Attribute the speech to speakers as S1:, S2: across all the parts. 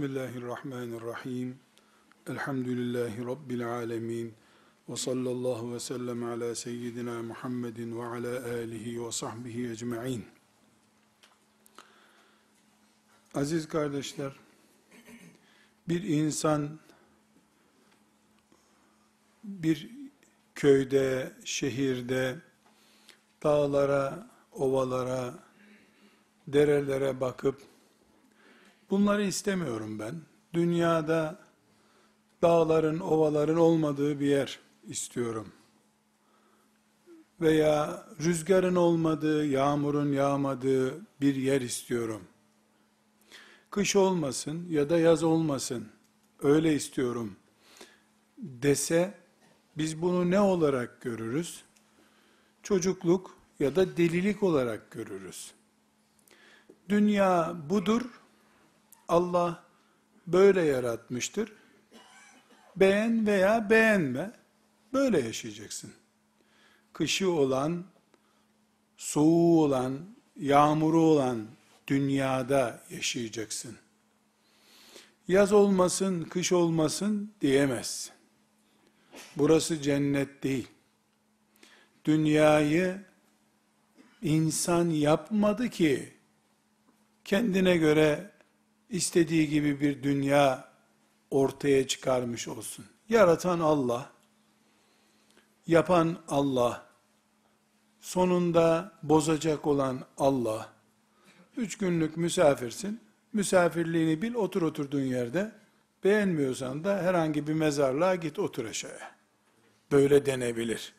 S1: Bismillahirrahmanirrahim. Elhamdülillahi Rabbil alemin. Ve sallallahu ve sellem ala seyyidina Muhammedin ve ala alihi ve sahbihi ecma'in. Aziz kardeşler, bir insan bir köyde, şehirde, dağlara, ovalara, derelere bakıp Bunları istemiyorum ben. Dünyada dağların, ovaların olmadığı bir yer istiyorum. Veya rüzgarın olmadığı, yağmurun yağmadığı bir yer istiyorum. Kış olmasın ya da yaz olmasın. Öyle istiyorum dese biz bunu ne olarak görürüz? Çocukluk ya da delilik olarak görürüz. Dünya budur Allah böyle yaratmıştır. Beğen veya beğenme, böyle yaşayacaksın. Kışı olan, soğuğu olan, yağmuru olan dünyada yaşayacaksın. Yaz olmasın, kış olmasın diyemezsin. Burası cennet değil. Dünyayı insan yapmadı ki kendine göre istediği gibi bir dünya ortaya çıkarmış olsun. Yaratan Allah, yapan Allah, sonunda bozacak olan Allah, üç günlük misafirsin, misafirliğini bil, otur oturduğun yerde, beğenmiyorsan da herhangi bir mezarlığa git otur aşağıya. Böyle denebilir.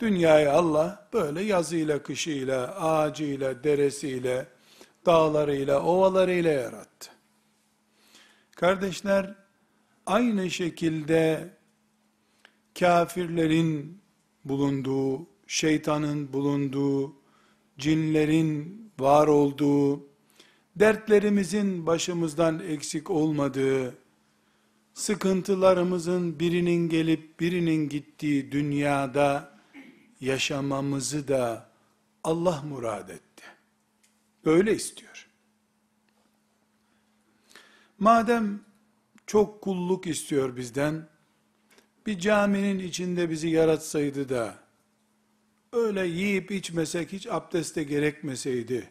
S1: Dünyayı Allah böyle yazıyla, kışıyla, ağacıyla, deresiyle, dağlarıyla, ovalarıyla yarattı. Kardeşler, aynı şekilde kafirlerin bulunduğu, şeytanın bulunduğu, cinlerin var olduğu, dertlerimizin başımızdan eksik olmadığı, sıkıntılarımızın birinin gelip birinin gittiği dünyada yaşamamızı da Allah murad etti. Böyle istiyor. Madem çok kulluk istiyor bizden, bir caminin içinde bizi yaratsaydı da, öyle yiyip içmesek, hiç abdeste gerekmeseydi,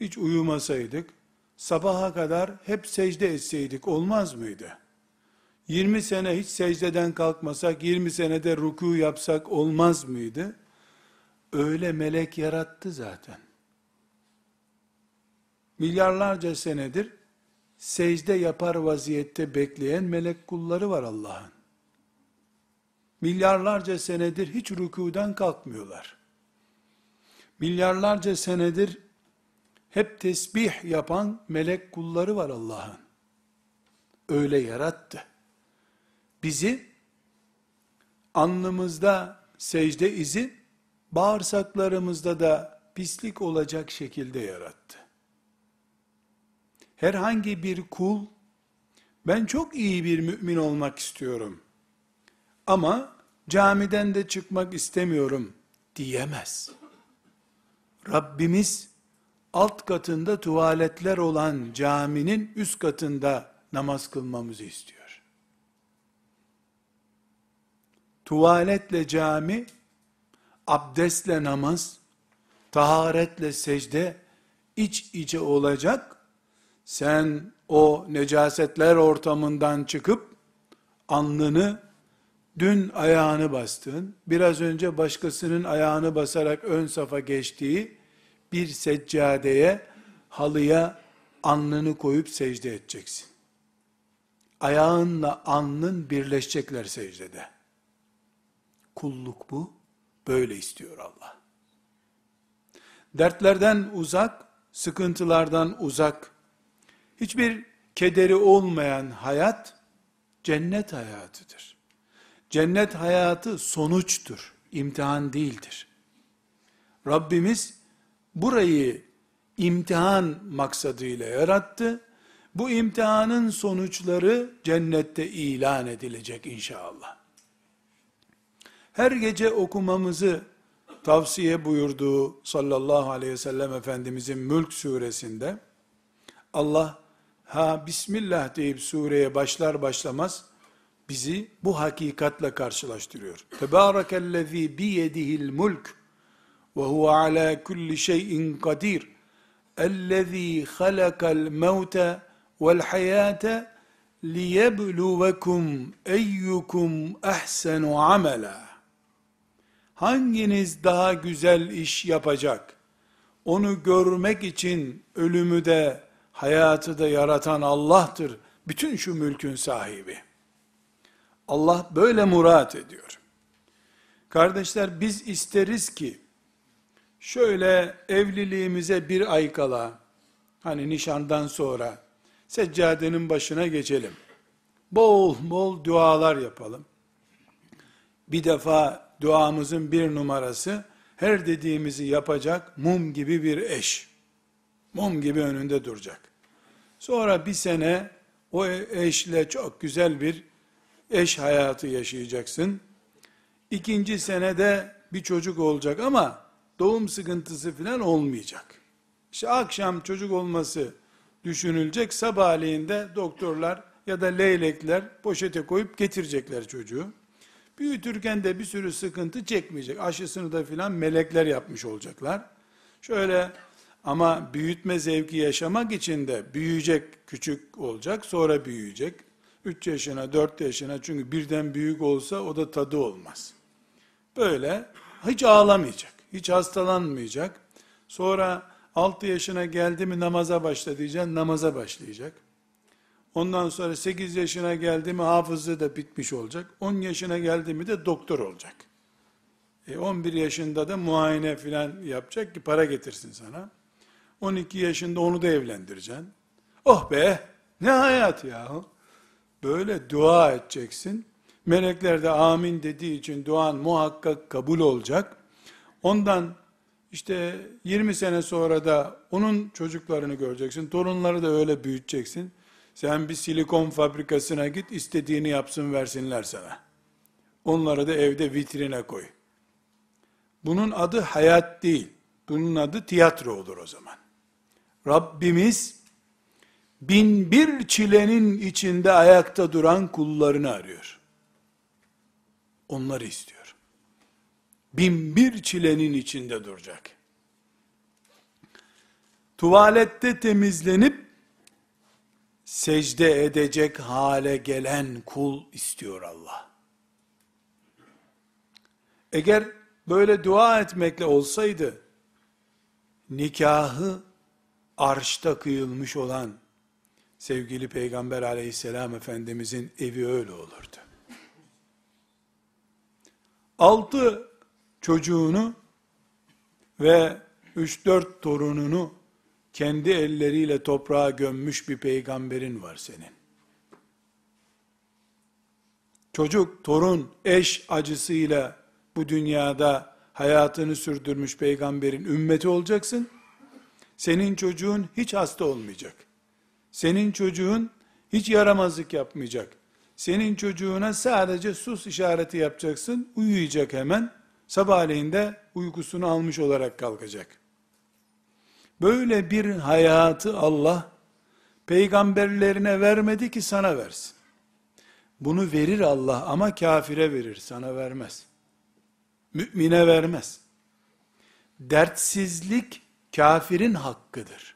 S1: hiç uyumasaydık, sabaha kadar hep secde etseydik olmaz mıydı? 20 sene hiç secdeden kalkmasak, 20 senede ruku yapsak olmaz mıydı? Öyle melek yarattı zaten milyarlarca senedir secde yapar vaziyette bekleyen melek kulları var Allah'ın. Milyarlarca senedir hiç rükudan kalkmıyorlar. Milyarlarca senedir hep tesbih yapan melek kulları var Allah'ın. Öyle yarattı. Bizi alnımızda secde izi, bağırsaklarımızda da pislik olacak şekilde yarattı herhangi bir kul, ben çok iyi bir mümin olmak istiyorum, ama camiden de çıkmak istemiyorum diyemez. Rabbimiz, alt katında tuvaletler olan caminin üst katında namaz kılmamızı istiyor. Tuvaletle cami, abdestle namaz, taharetle secde, iç içe olacak, sen o necasetler ortamından çıkıp alnını dün ayağını bastığın, biraz önce başkasının ayağını basarak ön safa geçtiği bir seccadeye, halıya alnını koyup secde edeceksin. Ayağınla alnın birleşecekler secdede. Kulluk bu. Böyle istiyor Allah. Dertlerden uzak, sıkıntılardan uzak, Hiçbir kederi olmayan hayat cennet hayatıdır. Cennet hayatı sonuçtur, imtihan değildir. Rabbimiz burayı imtihan maksadıyla yarattı. Bu imtihanın sonuçları cennette ilan edilecek inşallah. Her gece okumamızı tavsiye buyurduğu sallallahu aleyhi ve sellem Efendimizin Mülk suresinde Allah ha Bismillah deyip sureye başlar başlamaz bizi bu hakikatle karşılaştırıyor. Tebârekellezî biyedihil mulk ve huve alâ kulli şeyin kadir. Ellezî halakal mevte vel hayâte liyebluvekum eyyukum ehsenu amela. Hanginiz daha güzel iş yapacak? Onu görmek için ölümü de hayatı da yaratan Allah'tır. Bütün şu mülkün sahibi. Allah böyle murat ediyor. Kardeşler biz isteriz ki şöyle evliliğimize bir ay kala hani nişandan sonra seccadenin başına geçelim. Bol bol dualar yapalım. Bir defa duamızın bir numarası her dediğimizi yapacak mum gibi bir eş. Mum gibi önünde duracak. Sonra bir sene o eşle çok güzel bir eş hayatı yaşayacaksın. İkinci senede bir çocuk olacak ama doğum sıkıntısı falan olmayacak. İşte akşam çocuk olması düşünülecek. Sabahleyin de doktorlar ya da leylekler poşete koyup getirecekler çocuğu. Büyütürken de bir sürü sıkıntı çekmeyecek. Aşısını da filan melekler yapmış olacaklar. Şöyle ama büyütme zevki yaşamak için de büyüyecek, küçük olacak, sonra büyüyecek. 3 yaşına, 4 yaşına çünkü birden büyük olsa o da tadı olmaz. Böyle hiç ağlamayacak, hiç hastalanmayacak. Sonra 6 yaşına geldi mi namaza başla diyeceksin, namaza başlayacak. Ondan sonra 8 yaşına geldi mi hafızlığı da bitmiş olacak. 10 yaşına geldi mi de doktor olacak. E 11 yaşında da muayene filan yapacak ki para getirsin sana. 12 yaşında onu da evlendireceksin. Oh be ne hayat ya. Böyle dua edeceksin. Melekler de amin dediği için duan muhakkak kabul olacak. Ondan işte 20 sene sonra da onun çocuklarını göreceksin. Torunları da öyle büyüteceksin. Sen bir silikon fabrikasına git, istediğini yapsın versinler sana. Onları da evde vitrine koy. Bunun adı hayat değil. Bunun adı tiyatro olur o zaman. Rabbimiz bin bir çilenin içinde ayakta duran kullarını arıyor. Onları istiyor. Bin bir çilenin içinde duracak. Tuvalette temizlenip secde edecek hale gelen kul istiyor Allah. Eğer böyle dua etmekle olsaydı, nikahı arşta kıyılmış olan sevgili Peygamber aleyhisselam efendimizin evi öyle olurdu. Altı çocuğunu ve üç dört torununu kendi elleriyle toprağa gömmüş bir peygamberin var senin. Çocuk, torun, eş acısıyla bu dünyada hayatını sürdürmüş peygamberin ümmeti olacaksın. Senin çocuğun hiç hasta olmayacak. Senin çocuğun hiç yaramazlık yapmayacak. Senin çocuğuna sadece sus işareti yapacaksın, uyuyacak hemen. Sabahleyin de uykusunu almış olarak kalkacak. Böyle bir hayatı Allah peygamberlerine vermedi ki sana versin. Bunu verir Allah ama kafire verir, sana vermez. Mümine vermez. Dertsizlik kafirin hakkıdır.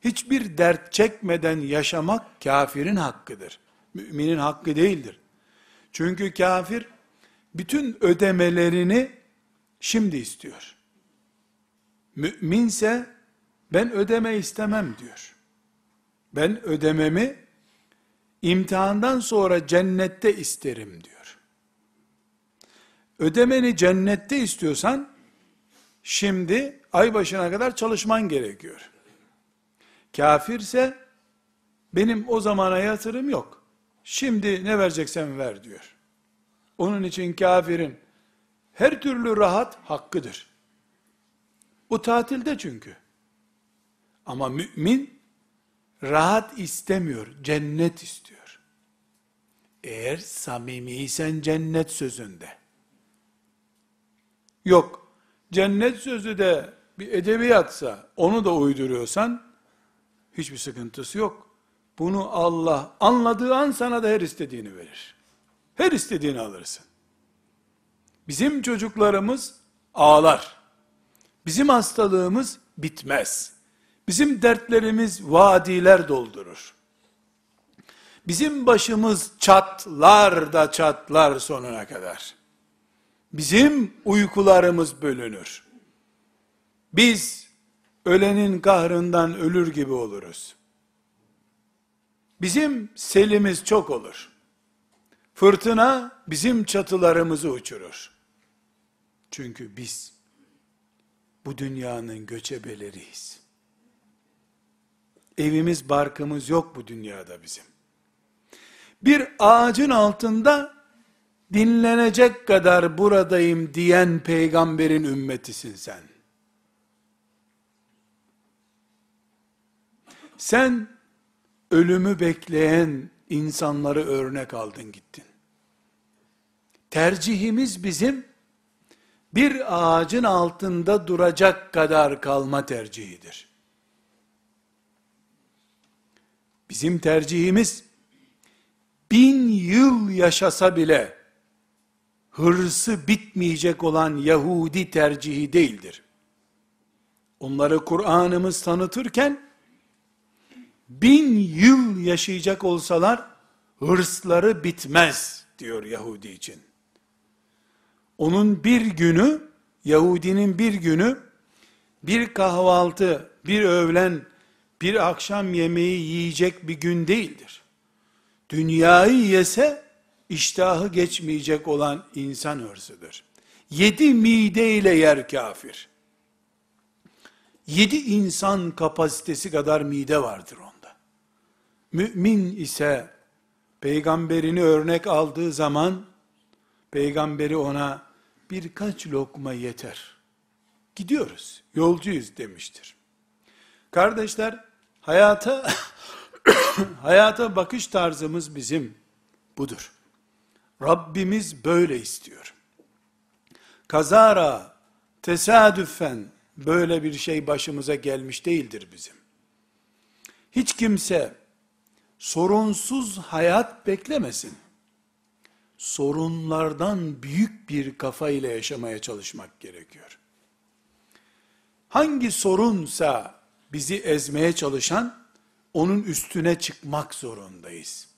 S1: Hiçbir dert çekmeden yaşamak kafirin hakkıdır. Müminin hakkı değildir. Çünkü kafir bütün ödemelerini şimdi istiyor. Müminse ben ödeme istemem diyor. Ben ödememi imtihandan sonra cennette isterim diyor. Ödemeni cennette istiyorsan şimdi ay başına kadar çalışman gerekiyor. Kafirse benim o zamana yatırım yok. Şimdi ne vereceksen ver diyor. Onun için kafirin her türlü rahat hakkıdır. O tatilde çünkü. Ama mümin rahat istemiyor, cennet istiyor. Eğer samimiysen cennet sözünde. Yok, cennet sözü de bir edebiyatsa, onu da uyduruyorsan, Hiçbir sıkıntısı yok. Bunu Allah anladığı an sana da her istediğini verir. Her istediğini alırsın. Bizim çocuklarımız ağlar. Bizim hastalığımız bitmez. Bizim dertlerimiz vadiler doldurur. Bizim başımız çatlar da çatlar sonuna kadar. Bizim uykularımız bölünür. Biz ölenin kahrından ölür gibi oluruz. Bizim selimiz çok olur. Fırtına bizim çatılarımızı uçurur. Çünkü biz bu dünyanın göçebeleriyiz. Evimiz, barkımız yok bu dünyada bizim. Bir ağacın altında dinlenecek kadar buradayım diyen peygamberin ümmetisin sen. Sen ölümü bekleyen insanları örnek aldın gittin. Tercihimiz bizim bir ağacın altında duracak kadar kalma tercihidir. Bizim tercihimiz bin yıl yaşasa bile hırsı bitmeyecek olan Yahudi tercihi değildir. Onları Kur'an'ımız tanıtırken bin yıl yaşayacak olsalar hırsları bitmez diyor Yahudi için. Onun bir günü, Yahudinin bir günü, bir kahvaltı, bir öğlen, bir akşam yemeği yiyecek bir gün değildir. Dünyayı yese, iştahı geçmeyecek olan insan hırsıdır. Yedi mideyle yer kafir. Yedi insan kapasitesi kadar mide vardır onda. Mümin ise, peygamberini örnek aldığı zaman, peygamberi ona birkaç lokma yeter. Gidiyoruz, yolcuyuz demiştir. Kardeşler, hayata hayata bakış tarzımız bizim budur. Rabbimiz böyle istiyor. Kazara, tesadüfen böyle bir şey başımıza gelmiş değildir bizim. Hiç kimse sorunsuz hayat beklemesin. Sorunlardan büyük bir kafa ile yaşamaya çalışmak gerekiyor. Hangi sorunsa bizi ezmeye çalışan, onun üstüne çıkmak zorundayız.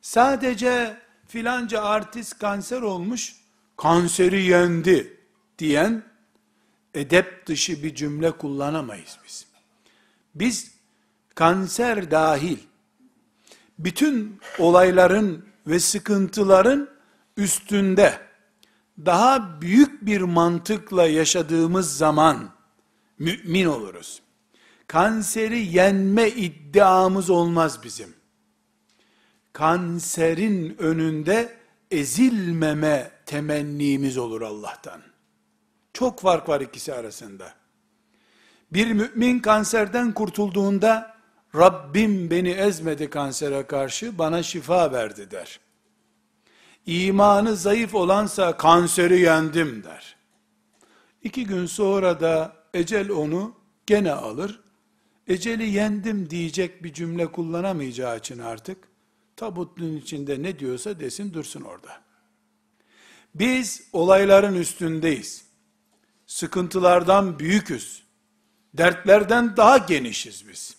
S1: Sadece filanca artist kanser olmuş, kanseri yendi diyen edep dışı bir cümle kullanamayız biz. Biz kanser dahil bütün olayların ve sıkıntıların üstünde daha büyük bir mantıkla yaşadığımız zaman mümin oluruz. Kanseri yenme iddiamız olmaz bizim. Kanserin önünde ezilmeme temennimiz olur Allah'tan. Çok fark var ikisi arasında. Bir mümin kanserden kurtulduğunda Rabbim beni ezmedi kansere karşı bana şifa verdi der. İmanı zayıf olansa kanseri yendim der. İki gün sonra da ecel onu gene alır. Eceli yendim diyecek bir cümle kullanamayacağı için artık tabutun içinde ne diyorsa desin dursun orada. Biz olayların üstündeyiz. Sıkıntılardan büyüküz. Dertlerden daha genişiz biz.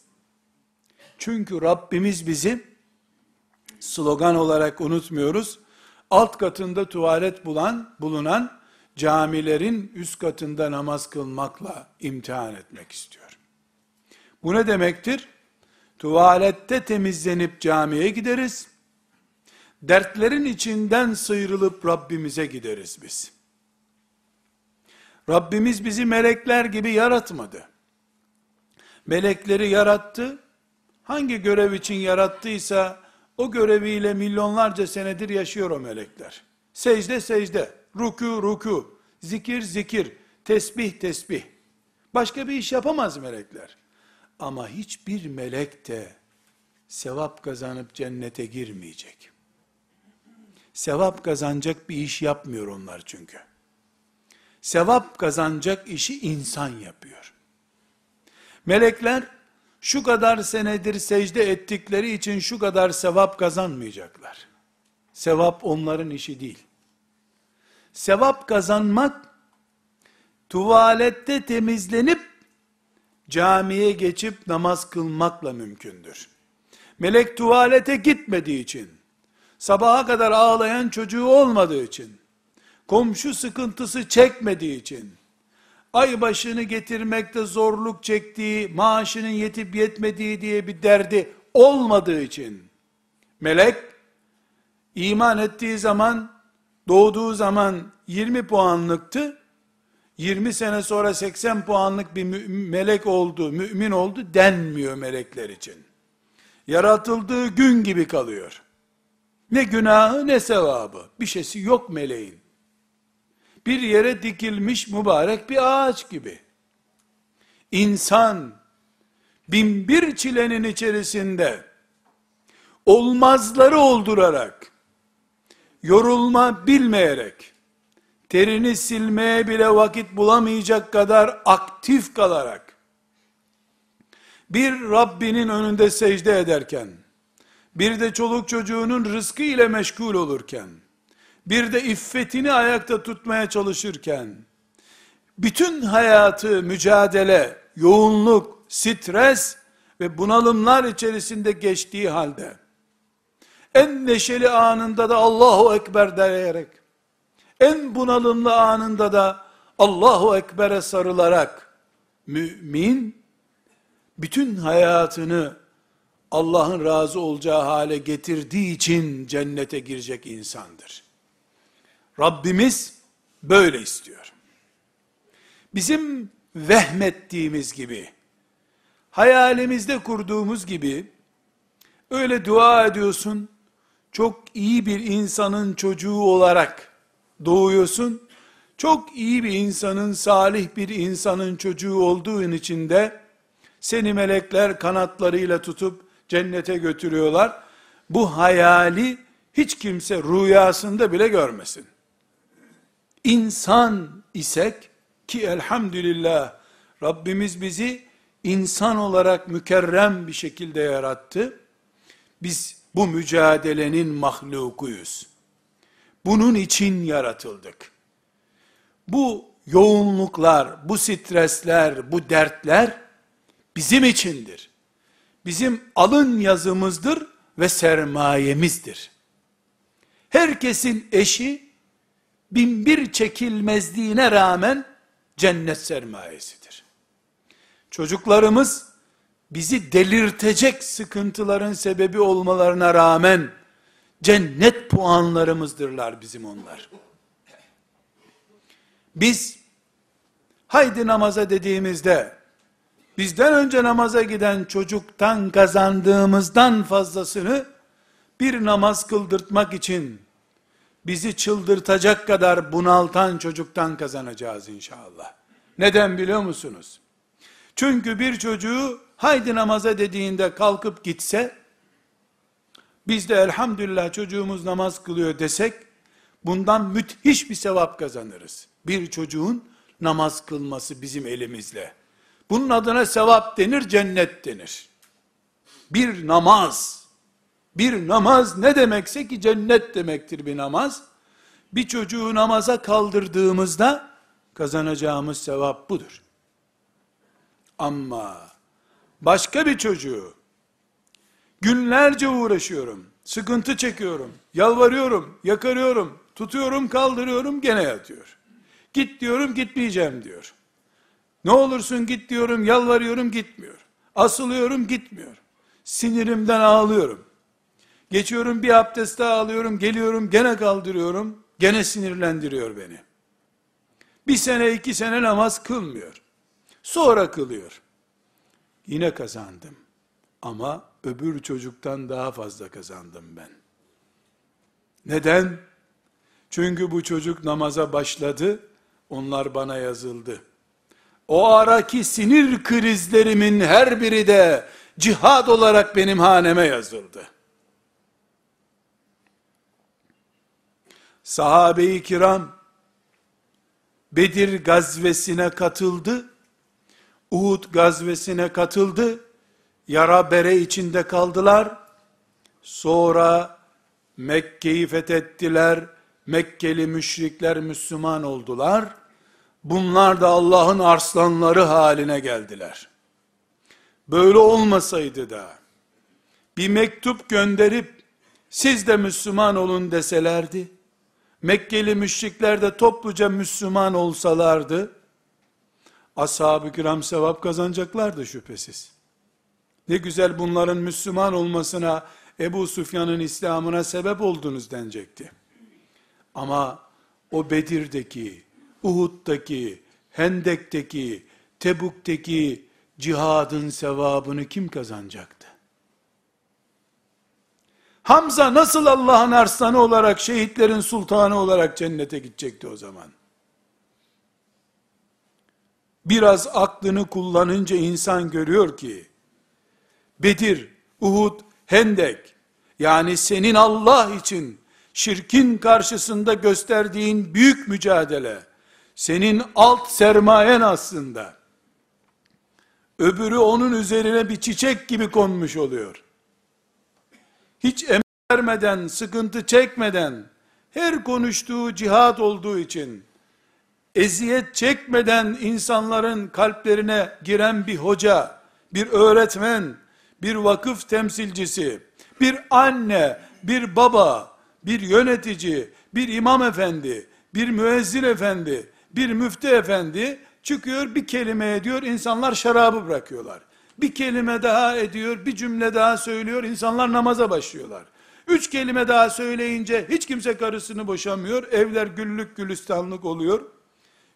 S1: Çünkü Rabbimiz bizi slogan olarak unutmuyoruz. Alt katında tuvalet bulan, bulunan camilerin üst katında namaz kılmakla imtihan etmek istiyor. Bu ne demektir? Tuvalette temizlenip camiye gideriz. Dertlerin içinden sıyrılıp Rabbimize gideriz biz. Rabbimiz bizi melekler gibi yaratmadı. Melekleri yarattı. Hangi görev için yarattıysa o göreviyle milyonlarca senedir yaşıyor o melekler. Secde secde, ruku ruku, zikir zikir, tesbih tesbih. Başka bir iş yapamaz melekler. Ama hiçbir melek de sevap kazanıp cennete girmeyecek. Sevap kazanacak bir iş yapmıyor onlar çünkü. Sevap kazanacak işi insan yapıyor. Melekler şu kadar senedir secde ettikleri için şu kadar sevap kazanmayacaklar. Sevap onların işi değil. Sevap kazanmak, tuvalette temizlenip, camiye geçip namaz kılmakla mümkündür. Melek tuvalete gitmediği için, sabaha kadar ağlayan çocuğu olmadığı için, komşu sıkıntısı çekmediği için, ay başını getirmekte zorluk çektiği, maaşının yetip yetmediği diye bir derdi olmadığı için, melek, iman ettiği zaman, doğduğu zaman 20 puanlıktı, 20 sene sonra 80 puanlık bir melek oldu, mümin oldu denmiyor melekler için. Yaratıldığı gün gibi kalıyor. Ne günahı ne sevabı. Bir şeysi yok meleğin. Bir yere dikilmiş mübarek bir ağaç gibi. İnsan bin bir çilenin içerisinde olmazları oldurarak yorulma bilmeyerek terini silmeye bile vakit bulamayacak kadar aktif kalarak bir Rabbinin önünde secde ederken bir de çoluk çocuğunun rızkı ile meşgul olurken, bir de iffetini ayakta tutmaya çalışırken, bütün hayatı mücadele, yoğunluk, stres ve bunalımlar içerisinde geçtiği halde, en neşeli anında da Allahu Ekber diyerek, en bunalımlı anında da Allahu Ekber'e sarılarak, mümin, bütün hayatını Allah'ın razı olacağı hale getirdiği için cennete girecek insandır. Rabbimiz böyle istiyor. Bizim vehmettiğimiz gibi, hayalimizde kurduğumuz gibi, öyle dua ediyorsun, çok iyi bir insanın çocuğu olarak doğuyorsun, çok iyi bir insanın, salih bir insanın çocuğu olduğun için de, seni melekler kanatlarıyla tutup, cennete götürüyorlar. Bu hayali hiç kimse rüyasında bile görmesin. İnsan isek ki elhamdülillah Rabbimiz bizi insan olarak mükerrem bir şekilde yarattı. Biz bu mücadelenin mahlukuyuz. Bunun için yaratıldık. Bu yoğunluklar, bu stresler, bu dertler bizim içindir bizim alın yazımızdır ve sermayemizdir. Herkesin eşi bin bir çekilmezliğine rağmen cennet sermayesidir. Çocuklarımız bizi delirtecek sıkıntıların sebebi olmalarına rağmen cennet puanlarımızdırlar bizim onlar. Biz haydi namaza dediğimizde bizden önce namaza giden çocuktan kazandığımızdan fazlasını bir namaz kıldırtmak için bizi çıldırtacak kadar bunaltan çocuktan kazanacağız inşallah. Neden biliyor musunuz? Çünkü bir çocuğu haydi namaza dediğinde kalkıp gitse, biz de elhamdülillah çocuğumuz namaz kılıyor desek, bundan müthiş bir sevap kazanırız. Bir çocuğun namaz kılması bizim elimizle. Bunun adına sevap denir, cennet denir. Bir namaz, bir namaz ne demekse ki cennet demektir bir namaz. Bir çocuğu namaza kaldırdığımızda kazanacağımız sevap budur. Ama başka bir çocuğu günlerce uğraşıyorum, sıkıntı çekiyorum, yalvarıyorum, yakarıyorum, tutuyorum, kaldırıyorum, gene yatıyor. Git diyorum, gitmeyeceğim diyor. Ne olursun git diyorum, yalvarıyorum gitmiyor. Asılıyorum gitmiyor. Sinirimden ağlıyorum. Geçiyorum bir abdest daha alıyorum, geliyorum gene kaldırıyorum. Gene sinirlendiriyor beni. Bir sene iki sene namaz kılmıyor. Sonra kılıyor. Yine kazandım. Ama öbür çocuktan daha fazla kazandım ben. Neden? Çünkü bu çocuk namaza başladı, onlar bana yazıldı. O araki sinir krizlerimin her biri de cihad olarak benim haneme yazıldı. Sahabe-i kiram Bedir gazvesine katıldı. Uhud gazvesine katıldı. Yara bere içinde kaldılar. Sonra Mekke'yi fethettiler. Mekkeli müşrikler Müslüman oldular. Bunlar da Allah'ın arslanları haline geldiler. Böyle olmasaydı da bir mektup gönderip siz de Müslüman olun deselerdi, Mekkeli müşrikler de topluca Müslüman olsalardı, ashab-ı kiram sevap kazanacaklardı şüphesiz. Ne güzel bunların Müslüman olmasına, Ebu Sufyan'ın İslam'ına sebep oldunuz denecekti. Ama o Bedir'deki, Uhud'daki, Hendek'teki, Tebuk'teki cihadın sevabını kim kazanacaktı? Hamza nasıl Allah'ın arslanı olarak, şehitlerin sultanı olarak cennete gidecekti o zaman? Biraz aklını kullanınca insan görüyor ki, Bedir, Uhud, Hendek, yani senin Allah için, şirkin karşısında gösterdiğin büyük mücadele, senin alt sermayen aslında, öbürü onun üzerine bir çiçek gibi konmuş oluyor. Hiç emek vermeden, sıkıntı çekmeden, her konuştuğu cihat olduğu için, eziyet çekmeden insanların kalplerine giren bir hoca, bir öğretmen, bir vakıf temsilcisi, bir anne, bir baba, bir yönetici, bir imam efendi, bir müezzin efendi, bir müftü efendi çıkıyor bir kelime ediyor insanlar şarabı bırakıyorlar bir kelime daha ediyor, bir cümle daha söylüyor, insanlar namaza başlıyorlar. Üç kelime daha söyleyince hiç kimse karısını boşamıyor, evler güllük gülistanlık oluyor.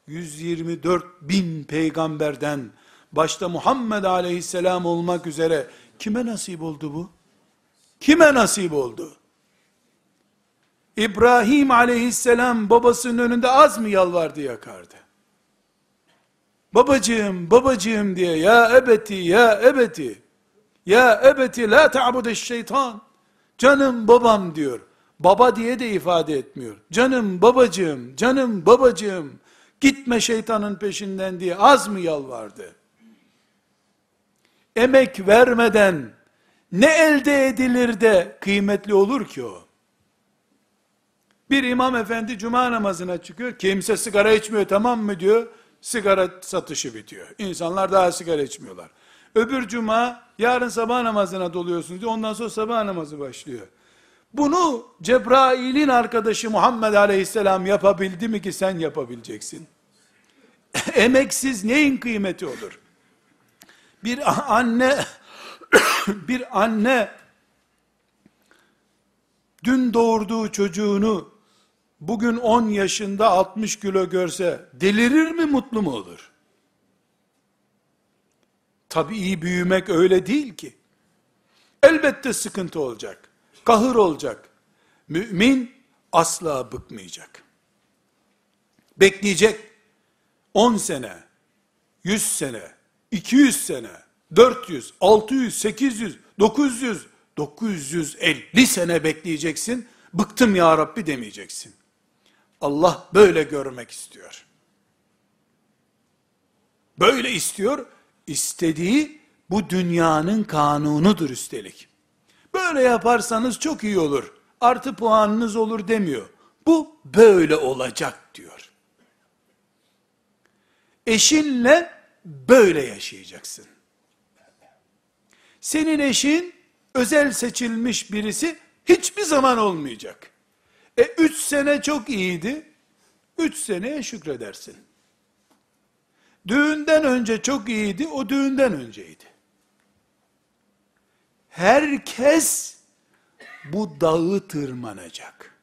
S1: 124 bin peygamberden, başta Muhammed aleyhisselam olmak üzere, kime nasip oldu bu? Kime nasip oldu? İbrahim aleyhisselam babasının önünde az mı yalvardı yakardı? babacığım, babacığım diye, ya ebeti, ya ebeti, ya ebeti la ta'budeş şeytan, canım babam diyor. Baba diye de ifade etmiyor. Canım babacığım, canım babacığım, gitme şeytanın peşinden diye az mı yalvardı? Emek vermeden ne elde edilir de kıymetli olur ki o? Bir imam efendi cuma namazına çıkıyor, kimse sigara içmiyor tamam mı diyor, sigara satışı bitiyor. İnsanlar daha sigara içmiyorlar. Öbür cuma yarın sabah namazına doluyorsunuz diyor. Ondan sonra sabah namazı başlıyor. Bunu Cebrail'in arkadaşı Muhammed Aleyhisselam yapabildi mi ki sen yapabileceksin? Emeksiz neyin kıymeti olur? Bir anne bir anne dün doğurduğu çocuğunu bugün 10 yaşında 60 kilo görse delirir mi mutlu mu olur? Tabi iyi büyümek öyle değil ki. Elbette sıkıntı olacak. Kahır olacak. Mümin asla bıkmayacak. Bekleyecek. 10 sene, 100 sene, 200 sene, 400, 600, 800, 900, 950 sene bekleyeceksin. Bıktım ya Rabbi demeyeceksin. Allah böyle görmek istiyor. Böyle istiyor. İstediği bu dünyanın kanunudur üstelik. Böyle yaparsanız çok iyi olur. Artı puanınız olur demiyor. Bu böyle olacak diyor. Eşinle böyle yaşayacaksın. Senin eşin özel seçilmiş birisi hiçbir zaman olmayacak. E üç sene çok iyiydi. Üç seneye şükredersin. Düğünden önce çok iyiydi, o düğünden önceydi. Herkes bu dağı tırmanacak.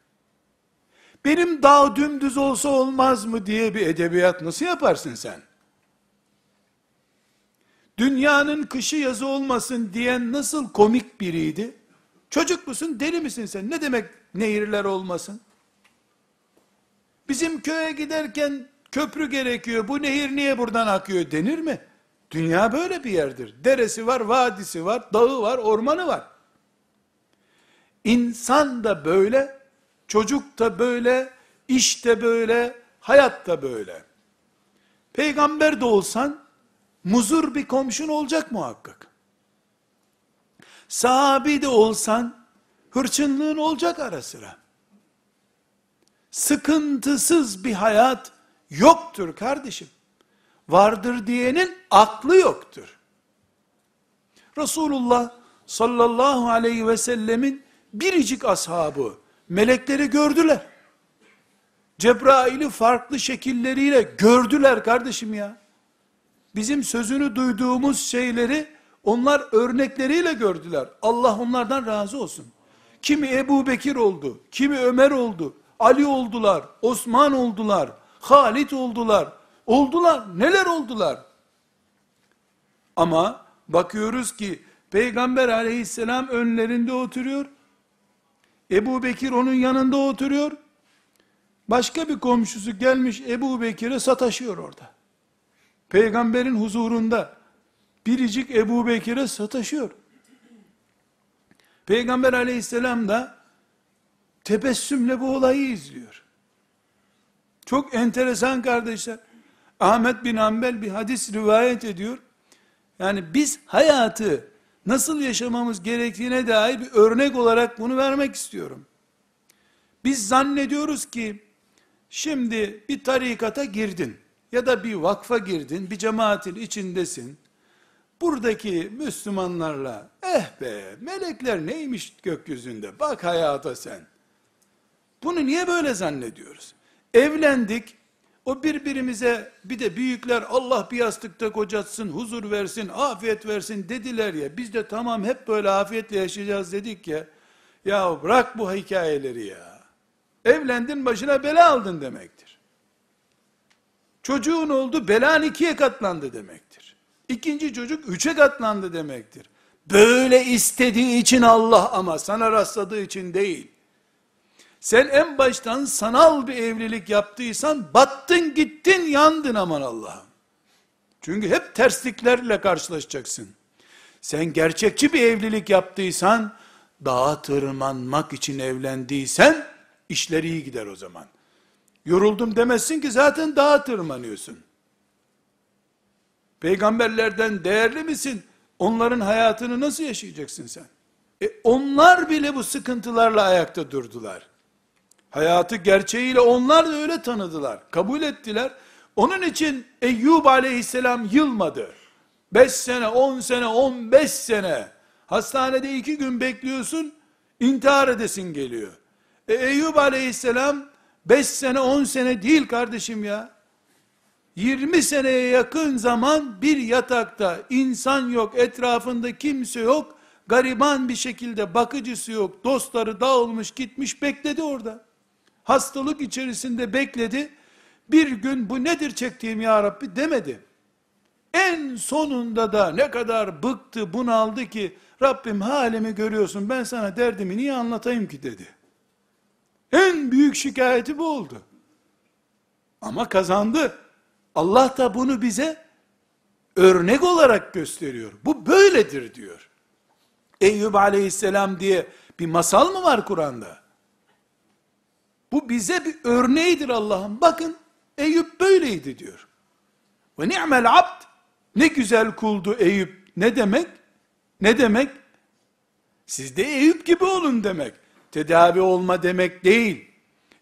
S1: Benim dağ dümdüz olsa olmaz mı diye bir edebiyat nasıl yaparsın sen? Dünyanın kışı yazı olmasın diyen nasıl komik biriydi? Çocuk musun, deli misin sen? Ne demek nehirler olmasın? Bizim köye giderken köprü gerekiyor. Bu nehir niye buradan akıyor denir mi? Dünya böyle bir yerdir. Deresi var, vadisi var, dağı var, ormanı var. İnsan da böyle, çocuk da böyle, iş de böyle, hayat da böyle. Peygamber de olsan, muzur bir komşun olacak muhakkak. Sahabi de olsan, hırçınlığın olacak ara sıra. Sıkıntısız bir hayat yoktur kardeşim. Vardır diyenin aklı yoktur. Resulullah sallallahu aleyhi ve sellemin biricik ashabı melekleri gördüler. Cebrail'i farklı şekilleriyle gördüler kardeşim ya. Bizim sözünü duyduğumuz şeyleri onlar örnekleriyle gördüler. Allah onlardan razı olsun. Kimi Ebu Bekir oldu, kimi Ömer oldu, Ali oldular, Osman oldular, Halit oldular. Oldular, neler oldular? Ama bakıyoruz ki Peygamber aleyhisselam önlerinde oturuyor. Ebu Bekir onun yanında oturuyor. Başka bir komşusu gelmiş Ebu Bekir'e sataşıyor orada. Peygamberin huzurunda biricik Ebu Bekir'e sataşıyor. Peygamber aleyhisselam da tebessümle bu olayı izliyor. Çok enteresan kardeşler. Ahmet bin Ambel bir hadis rivayet ediyor. Yani biz hayatı nasıl yaşamamız gerektiğine dair bir örnek olarak bunu vermek istiyorum. Biz zannediyoruz ki şimdi bir tarikata girdin ya da bir vakfa girdin, bir cemaatin içindesin. Buradaki Müslümanlarla eh be melekler neymiş gökyüzünde bak hayata sen. Bunu niye böyle zannediyoruz? Evlendik, o birbirimize bir de büyükler Allah bir yastıkta kocatsın, huzur versin, afiyet versin dediler ya. Biz de tamam hep böyle afiyetle yaşayacağız dedik ya. Ya bırak bu hikayeleri ya. Evlendin başına bela aldın demektir. Çocuğun oldu belan ikiye katlandı demektir. İkinci çocuk üçe katlandı demektir. Böyle istediği için Allah ama sana rastladığı için değil. Sen en baştan sanal bir evlilik yaptıysan battın gittin yandın aman Allah'ım. Çünkü hep tersliklerle karşılaşacaksın. Sen gerçekçi bir evlilik yaptıysan, dağa tırmanmak için evlendiysen, işler iyi gider o zaman. Yoruldum demezsin ki zaten dağa tırmanıyorsun. Peygamberlerden değerli misin? Onların hayatını nasıl yaşayacaksın sen? E onlar bile bu sıkıntılarla ayakta durdular. Hayatı gerçeğiyle onlar da öyle tanıdılar. Kabul ettiler. Onun için Eyyub aleyhisselam yılmadı. 5 sene, 10 sene, 15 sene. Hastanede iki gün bekliyorsun, intihar edesin geliyor. E, Eyyub aleyhisselam 5 sene, 10 sene değil kardeşim ya. 20 seneye yakın zaman bir yatakta insan yok, etrafında kimse yok, gariban bir şekilde bakıcısı yok, dostları dağılmış gitmiş bekledi orada hastalık içerisinde bekledi. Bir gün bu nedir çektiğim ya Rabbi demedi. En sonunda da ne kadar bıktı, bunaldı ki Rabbim halimi görüyorsun ben sana derdimi niye anlatayım ki dedi. En büyük şikayeti bu oldu. Ama kazandı. Allah da bunu bize örnek olarak gösteriyor. Bu böyledir diyor. Eyüp aleyhisselam diye bir masal mı var Kur'an'da? Bu bize bir örneğidir Allah'ım. Bakın Eyüp böyleydi diyor. Ve ni'mel abd ne güzel kuldu Eyüp. Ne demek? Ne demek? Siz de Eyüp gibi olun demek. Tedavi olma demek değil.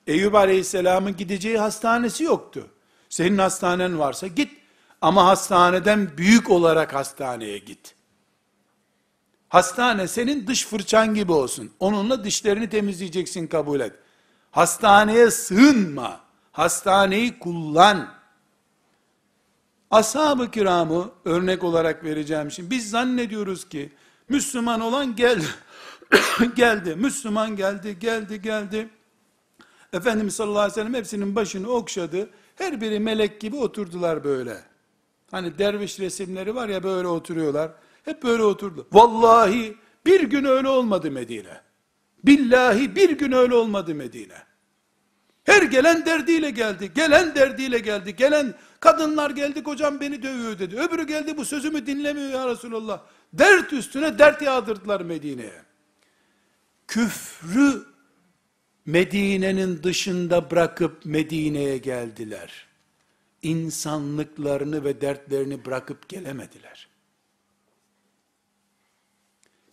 S1: Eyüp Aleyhisselam'ın gideceği hastanesi yoktu. Senin hastanen varsa git. Ama hastaneden büyük olarak hastaneye git. Hastane senin dış fırçan gibi olsun. Onunla dişlerini temizleyeceksin kabul et. Hastaneye sığınma. Hastaneyi kullan. Ashab-ı kiramı örnek olarak vereceğim şimdi. Biz zannediyoruz ki Müslüman olan geldi. geldi. Müslüman geldi, geldi, geldi. Efendimiz sallallahu aleyhi ve sellem hepsinin başını okşadı. Her biri melek gibi oturdular böyle. Hani derviş resimleri var ya böyle oturuyorlar. Hep böyle oturdu. Vallahi bir gün öyle olmadı Medine. Billahi bir gün öyle olmadı Medine. Her gelen derdiyle geldi. Gelen derdiyle geldi. Gelen kadınlar geldi kocam beni dövüyor dedi. Öbürü geldi bu sözümü dinlemiyor ya Resulallah. Dert üstüne dert yağdırdılar Medine'ye. Küfrü Medine'nin dışında bırakıp Medine'ye geldiler. İnsanlıklarını ve dertlerini bırakıp gelemediler.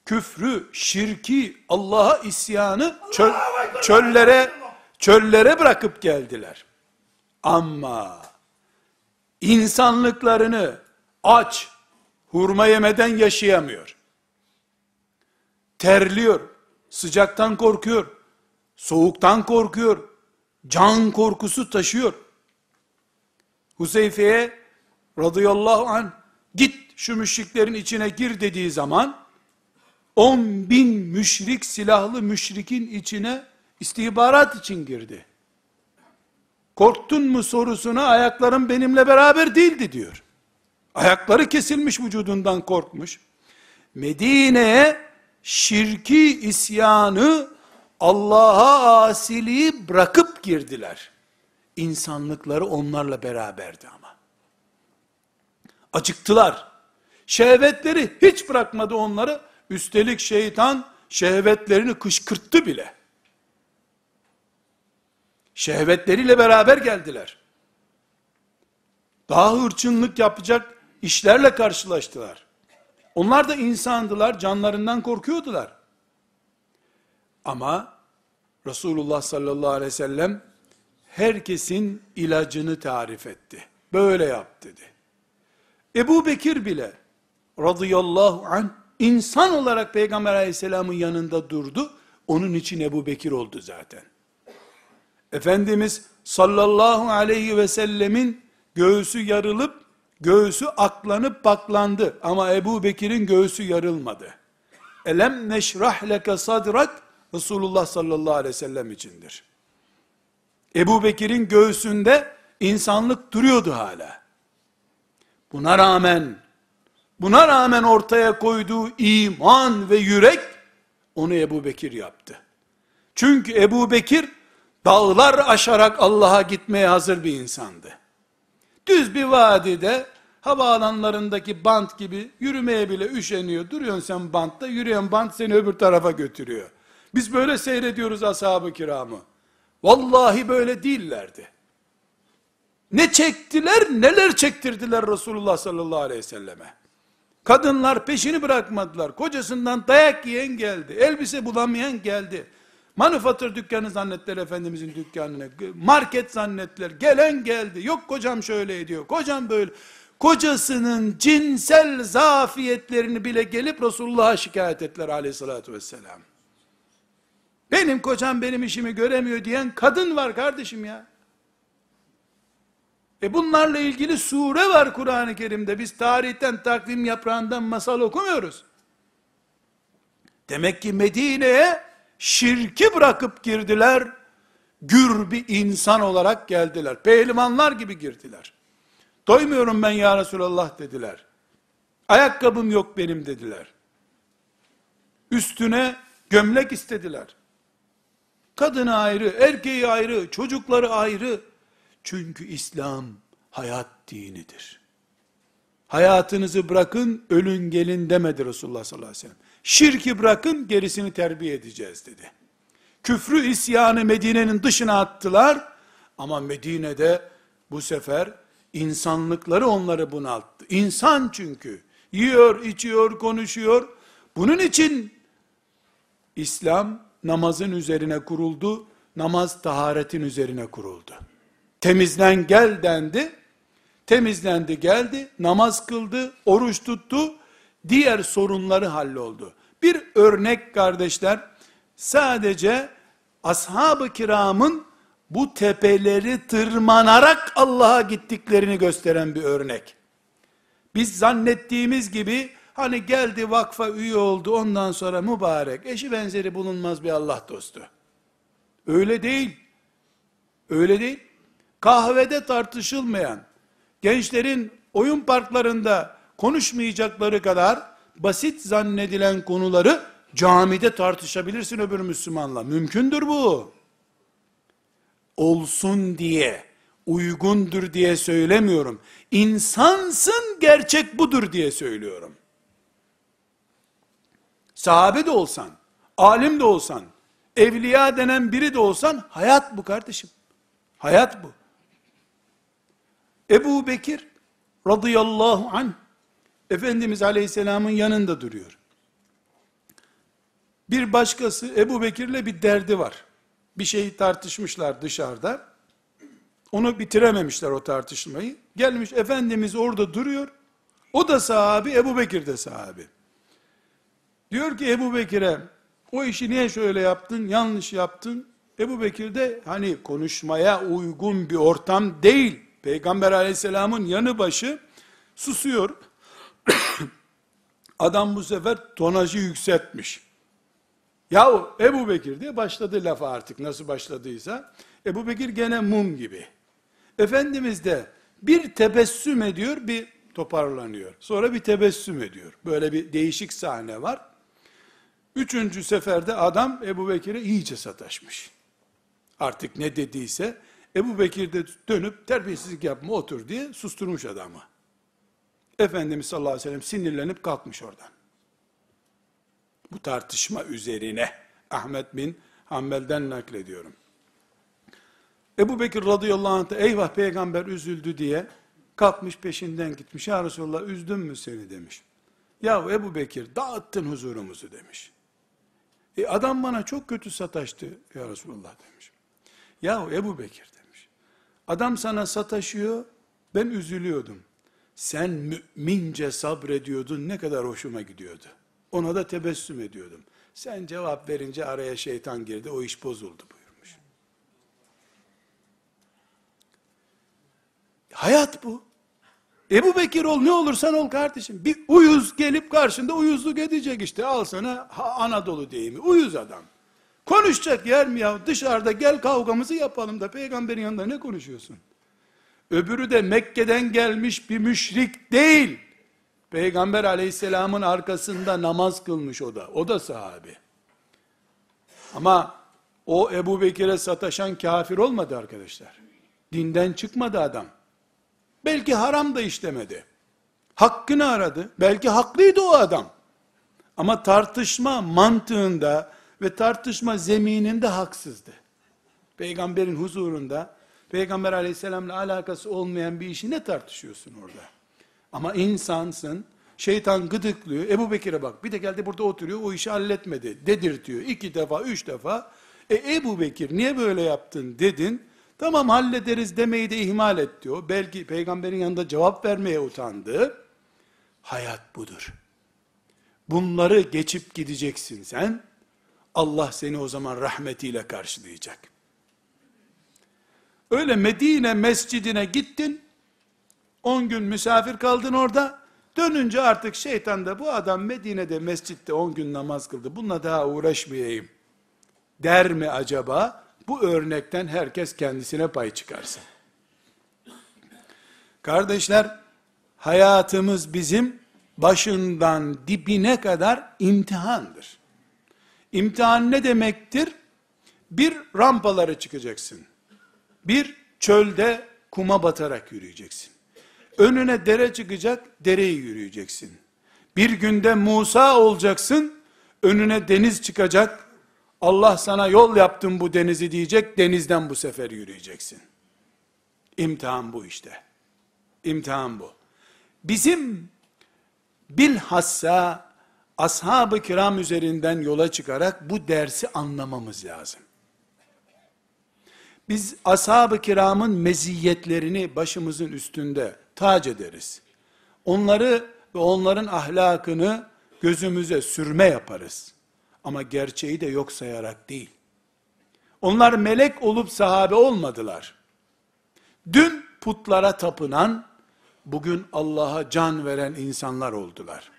S1: küfrü, şirki, Allah'a isyanı çöl, çöllere çöllere bırakıp geldiler. Ama insanlıklarını aç, hurma yemeden yaşayamıyor. Terliyor, sıcaktan korkuyor, soğuktan korkuyor, can korkusu taşıyor. Huzeyfe'ye radıyallahu an git şu müşriklerin içine gir dediği zaman 10 bin müşrik silahlı müşrikin içine istihbarat için girdi. Korktun mu sorusuna ayaklarım benimle beraber değildi diyor. Ayakları kesilmiş vücudundan korkmuş. Medine'ye şirki isyanı Allah'a asiliği bırakıp girdiler. İnsanlıkları onlarla beraberdi ama. Acıktılar. Şehvetleri hiç bırakmadı onları. Üstelik şeytan şehvetlerini kışkırttı bile. Şehvetleriyle beraber geldiler. Daha hırçınlık yapacak işlerle karşılaştılar. Onlar da insandılar, canlarından korkuyordular. Ama Resulullah sallallahu aleyhi ve sellem herkesin ilacını tarif etti. Böyle yap dedi. Ebu Bekir bile radıyallahu anh insan olarak Peygamber aleyhisselamın yanında durdu. Onun için Ebu Bekir oldu zaten. Efendimiz sallallahu aleyhi ve sellemin göğsü yarılıp, göğsü aklanıp baklandı. Ama Ebu Bekir'in göğsü yarılmadı. Elem neşrah leke sadrak, Resulullah sallallahu aleyhi ve sellem içindir. Ebu Bekir'in göğsünde insanlık duruyordu hala. Buna rağmen, buna rağmen ortaya koyduğu iman ve yürek, onu Ebu Bekir yaptı. Çünkü Ebu Bekir, dağlar aşarak Allah'a gitmeye hazır bir insandı. Düz bir vadide, havaalanlarındaki bant gibi yürümeye bile üşeniyor. Duruyorsun sen bantta, yürüyen bant seni öbür tarafa götürüyor. Biz böyle seyrediyoruz ashab-ı kiramı. Vallahi böyle değillerdi. Ne çektiler, neler çektirdiler Resulullah sallallahu aleyhi ve selleme. Kadınlar peşini bırakmadılar. Kocasından dayak yiyen geldi. Elbise bulamayan geldi. Manifatür dükkanı zannettiler Efendimizin dükkanına. Market zannettiler. Gelen geldi. Yok kocam şöyle ediyor. Kocam böyle. Kocasının cinsel zafiyetlerini bile gelip Resulullah'a şikayet ettiler aleyhissalatü vesselam. Benim kocam benim işimi göremiyor diyen kadın var kardeşim ya. E bunlarla ilgili sure var Kur'an-ı Kerim'de. Biz tarihten, takvim yaprağından masal okumuyoruz. Demek ki Medine'ye şirki bırakıp girdiler. Gür bir insan olarak geldiler. Pehlivanlar gibi girdiler. Doymuyorum ben ya Resulallah dediler. Ayakkabım yok benim dediler. Üstüne gömlek istediler. Kadını ayrı, erkeği ayrı, çocukları ayrı. Çünkü İslam hayat dinidir. Hayatınızı bırakın, ölün gelin demedi Resulullah sallallahu aleyhi ve sellem. Şirki bırakın, gerisini terbiye edeceğiz dedi. Küfrü isyanı Medine'nin dışına attılar. Ama Medine'de bu sefer insanlıkları onları bunalttı. İnsan çünkü. Yiyor, içiyor, konuşuyor. Bunun için İslam namazın üzerine kuruldu. Namaz taharetin üzerine kuruldu. Temizlen gel dendi. Temizlendi geldi. Namaz kıldı. Oruç tuttu. Diğer sorunları halloldu. Bir örnek kardeşler. Sadece ashab-ı kiramın bu tepeleri tırmanarak Allah'a gittiklerini gösteren bir örnek. Biz zannettiğimiz gibi Hani geldi vakfa üye oldu ondan sonra mübarek, eşi benzeri bulunmaz bir Allah dostu. Öyle değil. Öyle değil. Kahvede tartışılmayan, gençlerin oyun parklarında konuşmayacakları kadar basit zannedilen konuları camide tartışabilirsin öbür Müslümanla. Mümkündür bu. Olsun diye, uygundur diye söylemiyorum. İnsansın gerçek budur diye söylüyorum. Sahabe de olsan, alim de olsan, evliya denen biri de olsan, hayat bu kardeşim. Hayat bu. Ebu Bekir radıyallahu anh, Efendimiz aleyhisselamın yanında duruyor. Bir başkası Ebu Bekir'le bir derdi var. Bir şeyi tartışmışlar dışarıda. Onu bitirememişler o tartışmayı. Gelmiş Efendimiz orada duruyor. O da sahabi, Ebu Bekir de sahabi. Diyor ki Ebu Bekir'e, o işi niye şöyle yaptın, yanlış yaptın. Ebu Bekir de hani konuşmaya uygun bir ortam değil. Peygamber aleyhisselamın yanı başı susuyor. Adam bu sefer tonajı yükseltmiş. Yahu Ebu Bekir diye başladı lafa artık nasıl başladıysa. Ebu Bekir gene mum gibi. Efendimiz de bir tebessüm ediyor, bir toparlanıyor. Sonra bir tebessüm ediyor. Böyle bir değişik sahne var. Üçüncü seferde adam Ebu Bekir'e iyice sataşmış. Artık ne dediyse Ebu Bekir de dönüp terbiyesizlik yapma otur diye susturmuş adamı. Efendimiz sallallahu aleyhi ve sellem sinirlenip kalkmış oradan. Bu tartışma üzerine Ahmet bin Hanbel'den naklediyorum. Ebu Bekir radıyallahu anh da eyvah peygamber üzüldü diye kalkmış peşinden gitmiş. Ya Resulallah üzdüm mü seni demiş. Ya Ebu Bekir dağıttın huzurumuzu demiş. E adam bana çok kötü sataştı ya Resulallah demiş. Ya Ebu Bekir demiş. Adam sana sataşıyor ben üzülüyordum. Sen mümince sabrediyordun ne kadar hoşuma gidiyordu. Ona da tebessüm ediyordum. Sen cevap verince araya şeytan girdi o iş bozuldu buyurmuş. Hayat bu. Ebu Bekir ol ne olursan ol kardeşim. Bir uyuz gelip karşında uyuzluk edecek işte. Al sana Anadolu deyimi. Uyuz adam. Konuşacak yer mi ya? Dışarıda gel kavgamızı yapalım da peygamberin yanında ne konuşuyorsun? Öbürü de Mekke'den gelmiş bir müşrik değil. Peygamber aleyhisselamın arkasında namaz kılmış o da. O da sahabi. Ama o Ebu Bekir'e sataşan kafir olmadı arkadaşlar. Dinden çıkmadı adam. Belki haram da işlemedi. Hakkını aradı. Belki haklıydı o adam. Ama tartışma mantığında ve tartışma zemininde haksızdı. Peygamberin huzurunda, Peygamber aleyhisselamla alakası olmayan bir işi ne tartışıyorsun orada? Ama insansın, şeytan gıdıklıyor, Ebu Bekir'e bak, bir de geldi burada oturuyor, o işi halletmedi, dedirtiyor, iki defa, üç defa, e Ebu Bekir niye böyle yaptın dedin, Tamam hallederiz demeyi de ihmal et diyor. Belki peygamberin yanında cevap vermeye utandı. Hayat budur. Bunları geçip gideceksin sen. Allah seni o zaman rahmetiyle karşılayacak. Öyle Medine mescidine gittin. 10 gün misafir kaldın orada. Dönünce artık şeytan da bu adam Medine'de mescitte 10 gün namaz kıldı. Bununla daha uğraşmayayım. Der mi acaba? Bu örnekten herkes kendisine pay çıkarsın. Kardeşler, hayatımız bizim başından dibine kadar imtihandır. İmtihan ne demektir? Bir rampaları çıkacaksın. Bir çölde kuma batarak yürüyeceksin. Önüne dere çıkacak, dereyi yürüyeceksin. Bir günde Musa olacaksın, önüne deniz çıkacak, Allah sana yol yaptım bu denizi diyecek, denizden bu sefer yürüyeceksin. İmtihan bu işte. İmtihan bu. Bizim bilhassa ashab-ı kiram üzerinden yola çıkarak bu dersi anlamamız lazım. Biz ashab-ı kiramın meziyetlerini başımızın üstünde tac ederiz. Onları ve onların ahlakını gözümüze sürme yaparız. Ama gerçeği de yok sayarak değil. Onlar melek olup sahabe olmadılar. Dün putlara tapınan, bugün Allah'a can veren insanlar oldular.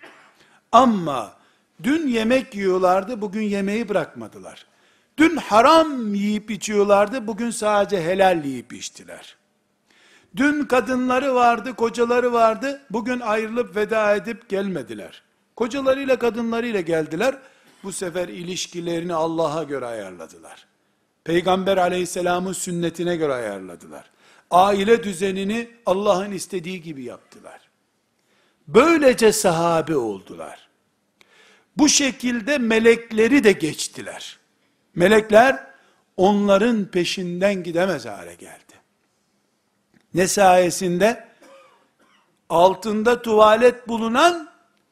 S1: Ama dün yemek yiyorlardı, bugün yemeği bırakmadılar. Dün haram yiyip içiyorlardı, bugün sadece helal yiyip içtiler. Dün kadınları vardı, kocaları vardı, bugün ayrılıp veda edip gelmediler. Kocalarıyla kadınlarıyla geldiler, bu sefer ilişkilerini Allah'a göre ayarladılar. Peygamber aleyhisselamın sünnetine göre ayarladılar. Aile düzenini Allah'ın istediği gibi yaptılar. Böylece sahabe oldular. Bu şekilde melekleri de geçtiler. Melekler onların peşinden gidemez hale geldi. Ne sayesinde? Altında tuvalet bulunan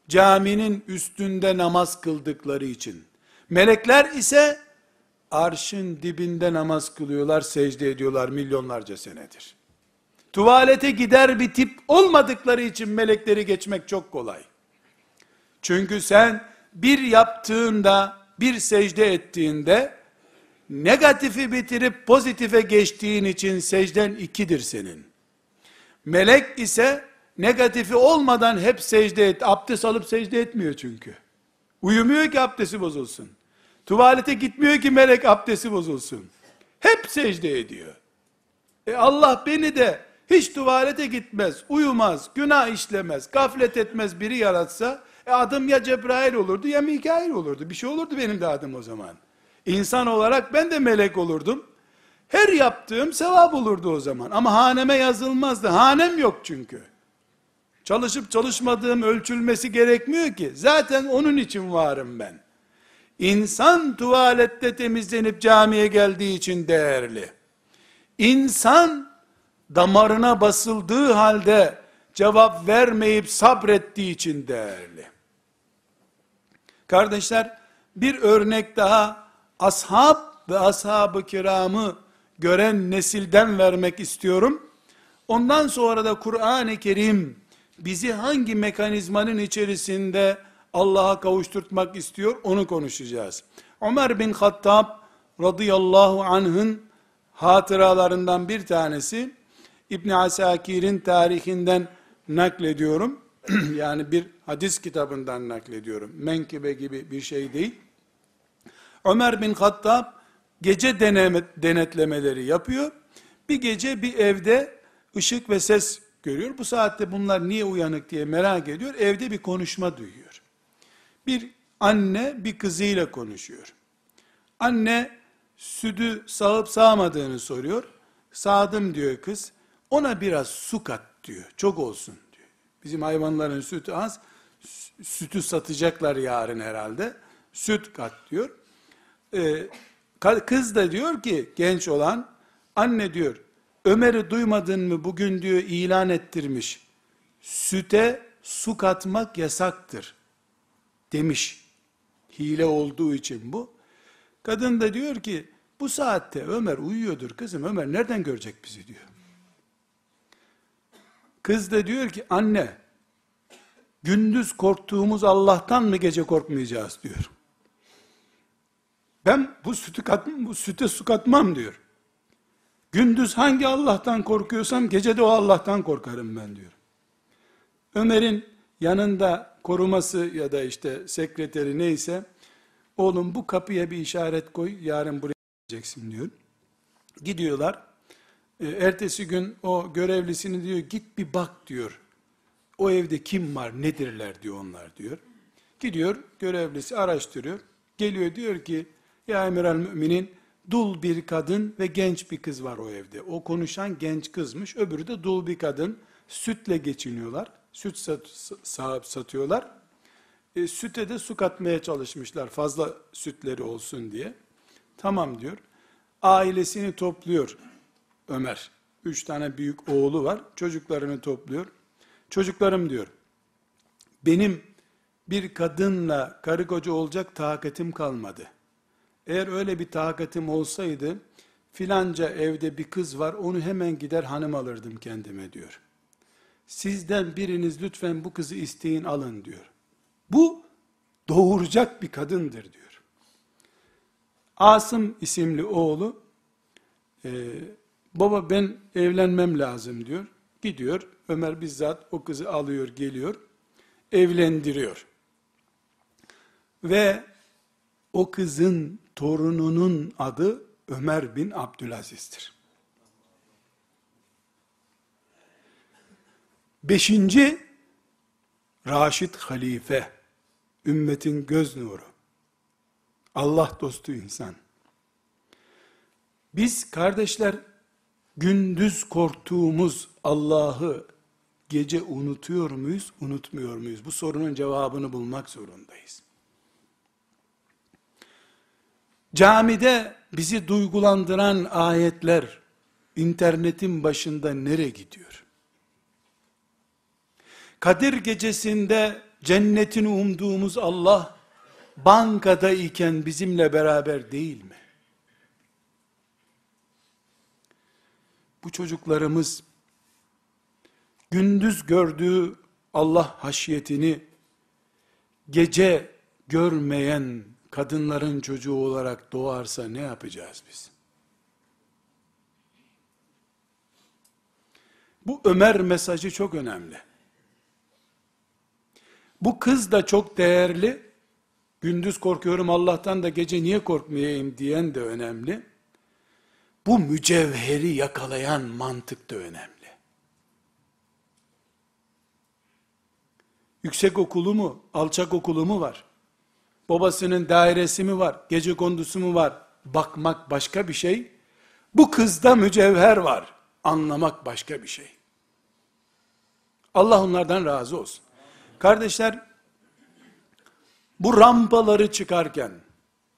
S1: caminin üstünde namaz kıldıkları için Melekler ise arşın dibinde namaz kılıyorlar, secde ediyorlar milyonlarca senedir. Tuvalete gider bir tip olmadıkları için melekleri geçmek çok kolay. Çünkü sen bir yaptığında, bir secde ettiğinde, negatifi bitirip pozitife geçtiğin için secden ikidir senin. Melek ise negatifi olmadan hep secde et. Abdest alıp secde etmiyor çünkü. Uyumuyor ki abdesti bozulsun. Tuvalete gitmiyor ki melek abdesti bozulsun. Hep secde ediyor. E Allah beni de hiç tuvalete gitmez, uyumaz, günah işlemez, gaflet etmez biri yaratsa, e adım ya Cebrail olurdu ya Mikail olurdu. Bir şey olurdu benim de adım o zaman. İnsan olarak ben de melek olurdum. Her yaptığım sevap olurdu o zaman. Ama haneme yazılmazdı. Hanem yok çünkü. Çalışıp çalışmadığım ölçülmesi gerekmiyor ki. Zaten onun için varım ben. İnsan tuvalette temizlenip camiye geldiği için değerli. İnsan damarına basıldığı halde cevap vermeyip sabrettiği için değerli. Kardeşler, bir örnek daha ashab ve ashab-ı kiramı gören nesilden vermek istiyorum. Ondan sonra da Kur'an-ı Kerim bizi hangi mekanizmanın içerisinde Allah'a kavuşturtmak istiyor onu konuşacağız. Ömer bin Hattab radıyallahu anh'ın hatıralarından bir tanesi İbn Asakir'in tarihinden naklediyorum. yani bir hadis kitabından naklediyorum. Menkibe gibi bir şey değil. Ömer bin Hattab gece denetlemeleri yapıyor. Bir gece bir evde ışık ve ses görüyor. Bu saatte bunlar niye uyanık diye merak ediyor. Evde bir konuşma duyuyor. Bir anne bir kızıyla konuşuyor. Anne sütü sağıp sağmadığını soruyor. Sağdım diyor kız. Ona biraz su kat diyor. Çok olsun. Bizim hayvanların sütü az. Sütü satacaklar yarın herhalde. Süt kat diyor. Ee, kız da diyor ki genç olan anne diyor Ömer'i duymadın mı bugün diyor ilan ettirmiş. Süte su katmak yasaktır demiş. Hile olduğu için bu. Kadın da diyor ki bu saatte Ömer uyuyordur kızım. Ömer nereden görecek bizi diyor. Kız da diyor ki anne gündüz korktuğumuz Allah'tan mı gece korkmayacağız diyor. Ben bu sütü katmam, bu süte su katmam diyor. Gündüz hangi Allah'tan korkuyorsam gece de o Allah'tan korkarım ben diyor. Ömer'in yanında koruması ya da işte sekreteri neyse oğlum bu kapıya bir işaret koy yarın buraya geleceksin diyor. Gidiyorlar. E, ertesi gün o görevlisini diyor git bir bak diyor. O evde kim var nedirler diyor onlar diyor. Gidiyor görevlisi araştırıyor. Geliyor diyor ki ya emiral müminin dul bir kadın ve genç bir kız var o evde. O konuşan genç kızmış, öbürü de dul bir kadın. Sütle geçiniyorlar. Süt sat, sahip satıyorlar. E, süte de su katmaya çalışmışlar fazla sütleri olsun diye. Tamam diyor. Ailesini topluyor Ömer. Üç tane büyük oğlu var. Çocuklarını topluyor. Çocuklarım diyor. Benim bir kadınla karı koca olacak takatim kalmadı. Eğer öyle bir takatim olsaydı, filanca evde bir kız var, onu hemen gider hanım alırdım kendime diyor. Sizden biriniz lütfen bu kızı isteyin alın diyor. Bu doğuracak bir kadındır diyor. Asım isimli oğlu, e, baba ben evlenmem lazım diyor. Gidiyor, Ömer bizzat o kızı alıyor, geliyor, evlendiriyor. Ve o kızın torununun adı Ömer bin Abdülaziz'dir. Beşinci, Raşid Halife, ümmetin göz nuru, Allah dostu insan. Biz kardeşler, gündüz korktuğumuz Allah'ı gece unutuyor muyuz, unutmuyor muyuz? Bu sorunun cevabını bulmak zorundayız. Camide bizi duygulandıran ayetler internetin başında nere gidiyor? Kadir gecesinde cennetini umduğumuz Allah bankada iken bizimle beraber değil mi? Bu çocuklarımız gündüz gördüğü Allah haşiyetini gece görmeyen kadınların çocuğu olarak doğarsa ne yapacağız biz? Bu Ömer mesajı çok önemli. Bu kız da çok değerli. Gündüz korkuyorum Allah'tan da gece niye korkmayayım diyen de önemli. Bu mücevheri yakalayan mantık da önemli. Yüksek okulu mu, alçak okulu mu var? Babasının dairesi mi var, gece kondusu mu var? Bakmak başka bir şey. Bu kızda mücevher var. Anlamak başka bir şey. Allah onlardan razı olsun. Kardeşler, bu rampaları çıkarken,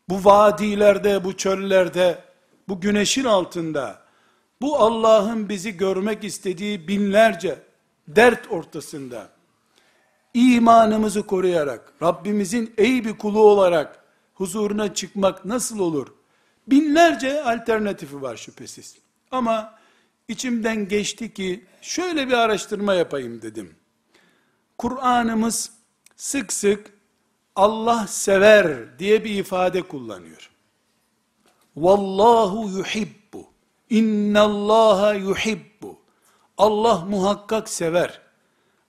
S1: bu vadilerde, bu çöllerde, bu güneşin altında, bu Allah'ın bizi görmek istediği binlerce dert ortasında, imanımızı koruyarak, Rabbimizin ey bir kulu olarak, huzuruna çıkmak nasıl olur? Binlerce alternatifi var şüphesiz. Ama içimden geçti ki, şöyle bir araştırma yapayım dedim. Kur'an'ımız sık sık Allah sever diye bir ifade kullanıyor. Vallahu yuhibbu. İnnallaha yuhibbu. Allah muhakkak sever.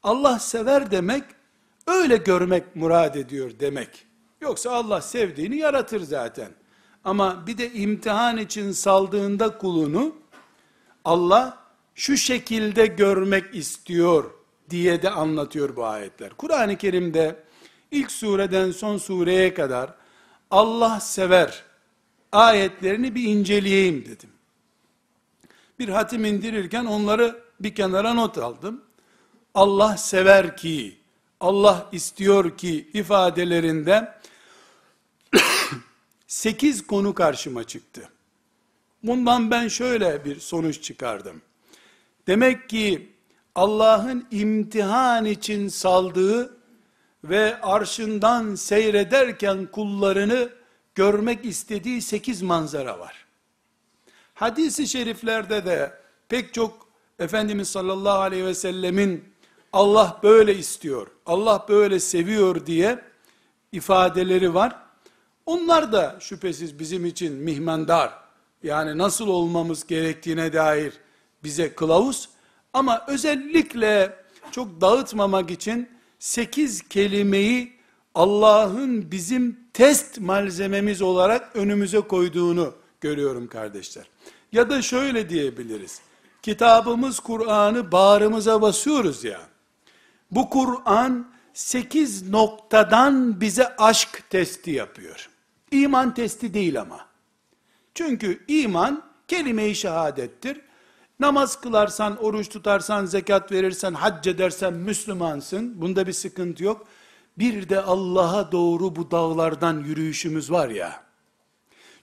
S1: Allah sever demek, öyle görmek murad ediyor demek. Yoksa Allah sevdiğini yaratır zaten. Ama bir de imtihan için saldığında kulunu, Allah şu şekilde görmek istiyor diye de anlatıyor bu ayetler. Kur'an-ı Kerim'de ilk sureden son sureye kadar Allah sever ayetlerini bir inceleyeyim dedim. Bir hatim indirirken onları bir kenara not aldım. Allah sever ki, Allah istiyor ki ifadelerinde sekiz konu karşıma çıktı. Bundan ben şöyle bir sonuç çıkardım. Demek ki Allah'ın imtihan için saldığı ve arşından seyrederken kullarını görmek istediği sekiz manzara var. Hadis-i şeriflerde de pek çok Efendimiz sallallahu aleyhi ve sellemin Allah böyle istiyor, Allah böyle seviyor diye ifadeleri var. Onlar da şüphesiz bizim için mihmandar, yani nasıl olmamız gerektiğine dair bize kılavuz, ama özellikle çok dağıtmamak için sekiz kelimeyi Allah'ın bizim test malzememiz olarak önümüze koyduğunu görüyorum kardeşler. Ya da şöyle diyebiliriz. Kitabımız Kur'an'ı bağrımıza basıyoruz ya. Bu Kur'an sekiz noktadan bize aşk testi yapıyor. İman testi değil ama. Çünkü iman kelime-i şehadettir. Namaz kılarsan, oruç tutarsan, zekat verirsen, hac edersen Müslümansın. Bunda bir sıkıntı yok. Bir de Allah'a doğru bu dağlardan yürüyüşümüz var ya.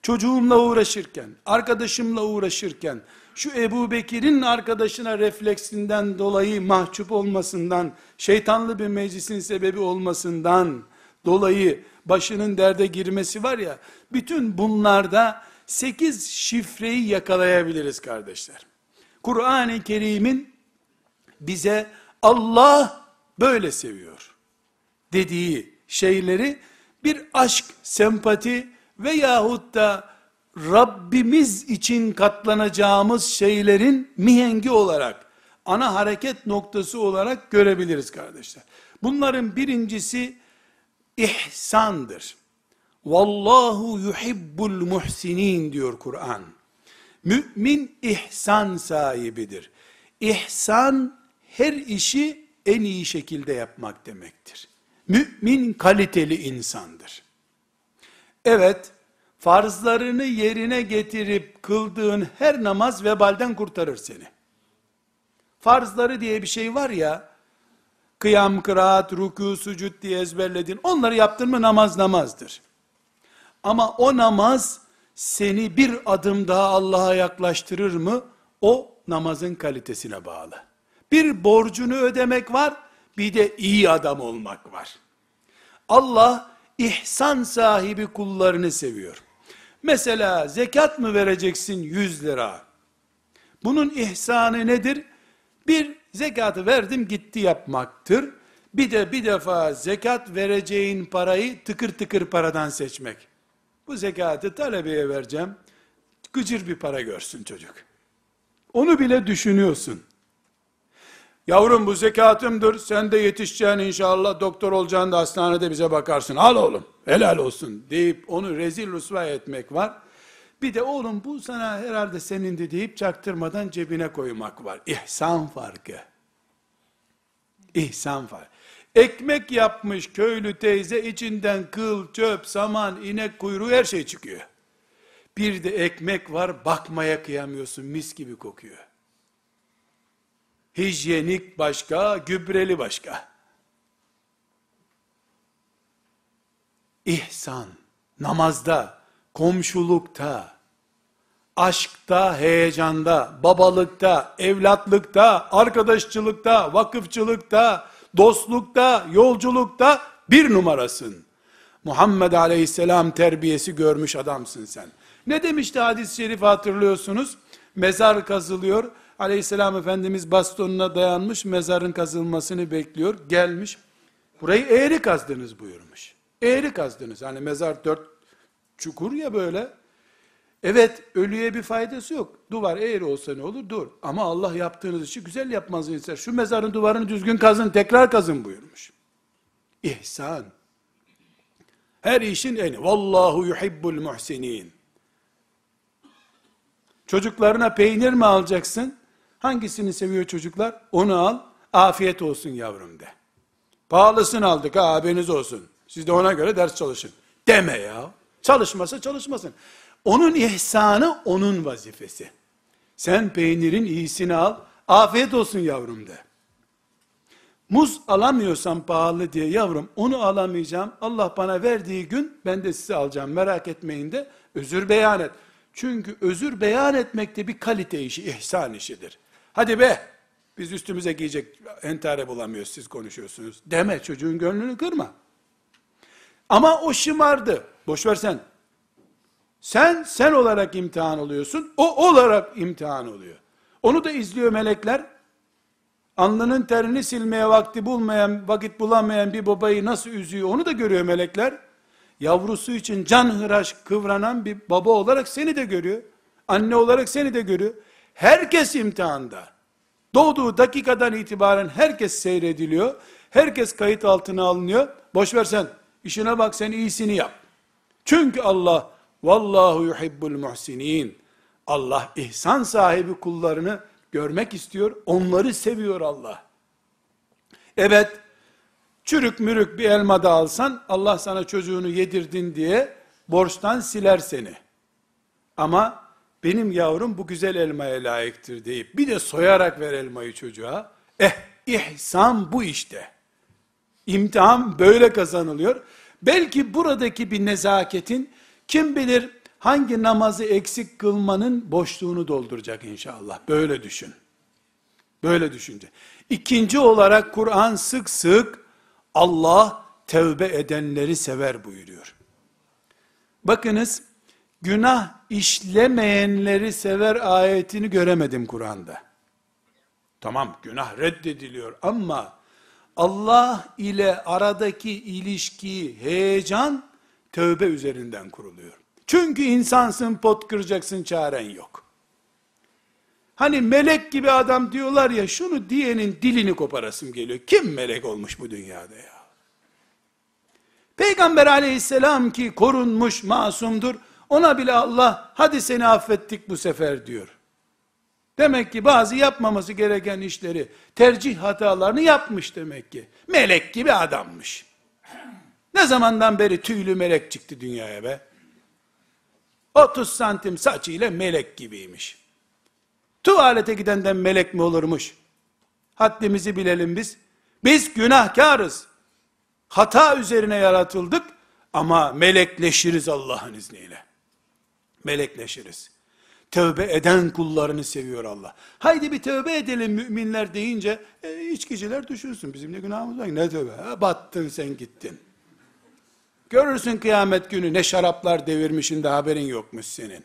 S1: Çocuğumla uğraşırken, arkadaşımla uğraşırken, şu Ebu Bekir'in arkadaşına refleksinden dolayı mahcup olmasından, şeytanlı bir meclisin sebebi olmasından dolayı başının derde girmesi var ya, bütün bunlarda sekiz şifreyi yakalayabiliriz kardeşler. Kur'an-ı Kerim'in bize Allah böyle seviyor dediği şeyleri bir aşk, sempati veyahut da Rabbimiz için katlanacağımız şeylerin mihengi olarak, ana hareket noktası olarak görebiliriz kardeşler. Bunların birincisi ihsandır. Vallahu yuhibbul muhsinin diyor Kur'an. Mümin ihsan sahibidir. İhsan her işi en iyi şekilde yapmak demektir. Mümin kaliteli insandır. Evet, farzlarını yerine getirip kıldığın her namaz vebalden kurtarır seni. Farzları diye bir şey var ya, kıyam, kıraat, ruku, sucud diye ezberledin. Onları yaptın mı namaz namazdır. Ama o namaz seni bir adım daha Allah'a yaklaştırır mı? O namazın kalitesine bağlı. Bir borcunu ödemek var, bir de iyi adam olmak var. Allah ihsan sahibi kullarını seviyor. Mesela zekat mı vereceksin 100 lira? Bunun ihsanı nedir? Bir zekatı verdim gitti yapmaktır. Bir de bir defa zekat vereceğin parayı tıkır tıkır paradan seçmek. Bu zekatı talebeye vereceğim. Gıcır bir para görsün çocuk. Onu bile düşünüyorsun. Yavrum bu zekatımdır. Sen de yetişeceksin inşallah. Doktor olacaksın da hastanede bize bakarsın. Al oğlum. Helal olsun deyip onu rezil rüsva etmek var. Bir de oğlum bu sana herhalde senindi deyip çaktırmadan cebine koymak var. İhsan farkı. İhsan farkı. Ekmek yapmış köylü teyze içinden kıl, çöp, saman, inek kuyruğu her şey çıkıyor. Bir de ekmek var bakmaya kıyamıyorsun mis gibi kokuyor. Hijyenik başka, gübreli başka. İhsan, namazda, komşulukta, aşkta, heyecanda, babalıkta, evlatlıkta, arkadaşçılıkta, vakıfçılıkta, dostlukta, yolculukta bir numarasın. Muhammed Aleyhisselam terbiyesi görmüş adamsın sen. Ne demişti hadis-i şerif hatırlıyorsunuz? Mezar kazılıyor. Aleyhisselam Efendimiz bastonuna dayanmış, mezarın kazılmasını bekliyor. Gelmiş, burayı eğri kazdınız buyurmuş. Eğri kazdınız. Hani mezar dört çukur ya böyle. Evet, ölüye bir faydası yok. Duvar eğri olsa ne olur? Dur. Ama Allah yaptığınız işi güzel yapmanızı ister. Şu mezarın duvarını düzgün kazın, tekrar kazın buyurmuş. İhsan. Her işin eni. Vallahu yuhibbul muhsinin. Çocuklarına peynir mi alacaksın? Hangisini seviyor çocuklar? Onu al. Afiyet olsun yavrum de. Pahalısını aldık ha olsun. Siz de ona göre ders çalışın. Deme ya. Çalışmasa çalışmasın. Onun ihsanı onun vazifesi. Sen peynirin iyisini al. Afiyet olsun yavrum de. Muz alamıyorsam pahalı diye yavrum onu alamayacağım. Allah bana verdiği gün ben de size alacağım merak etmeyin de özür beyan et. Çünkü özür beyan etmek de bir kalite işi, ihsan işidir. Hadi be, biz üstümüze giyecek entare bulamıyoruz, siz konuşuyorsunuz. Deme, çocuğun gönlünü kırma. Ama o şımardı. Boş ver sen. Sen, sen olarak imtihan oluyorsun, o olarak imtihan oluyor. Onu da izliyor melekler. Alnının terini silmeye vakti bulmayan, vakit bulamayan bir babayı nasıl üzüyor onu da görüyor melekler. Yavrusu için can hıraş kıvranan bir baba olarak seni de görüyor. Anne olarak seni de görüyor. Herkes imtihanda. Doğduğu dakikadan itibaren herkes seyrediliyor. Herkes kayıt altına alınıyor. Boş ver sen. İşine bak sen iyisini yap. Çünkü Allah vallahu yuhibbul muhsinin. Allah ihsan sahibi kullarını görmek istiyor. Onları seviyor Allah. Evet, çürük mürük bir elma da alsan, Allah sana çocuğunu yedirdin diye borçtan siler seni. Ama benim yavrum bu güzel elmaya layıktır deyip, bir de soyarak ver elmayı çocuğa, eh, ihsan bu işte. İmtihan böyle kazanılıyor. Belki buradaki bir nezaketin, kim bilir hangi namazı eksik kılmanın boşluğunu dolduracak inşallah. Böyle düşün. Böyle düşünce. İkinci olarak Kur'an sık sık Allah tevbe edenleri sever buyuruyor. Bakınız günah işlemeyenleri sever ayetini göremedim Kur'an'da. Tamam günah reddediliyor ama Allah ile aradaki ilişki, heyecan tövbe üzerinden kuruluyor. Çünkü insansın pot kıracaksın çaren yok. Hani melek gibi adam diyorlar ya şunu diyenin dilini koparasım geliyor. Kim melek olmuş bu dünyada ya? Peygamber aleyhisselam ki korunmuş masumdur. Ona bile Allah hadi seni affettik bu sefer diyor. Demek ki bazı yapmaması gereken işleri, tercih hatalarını yapmış demek ki. Melek gibi adammış. Ne zamandan beri tüylü melek çıktı dünyaya be? 30 santim saçıyla melek gibiymiş. Tuvalete gidenden melek mi olurmuş? Haddimizi bilelim biz. Biz günahkarız. Hata üzerine yaratıldık ama melekleşiriz Allah'ın izniyle. Melekleşiriz. Tövbe eden kullarını seviyor Allah. Haydi bir tövbe edelim müminler deyince e, içkiciler düşünsün. Bizim de günahımız var. Ne tövbe? Ha, battın sen gittin. Görürsün kıyamet günü ne şaraplar devirmişin de haberin yokmuş senin.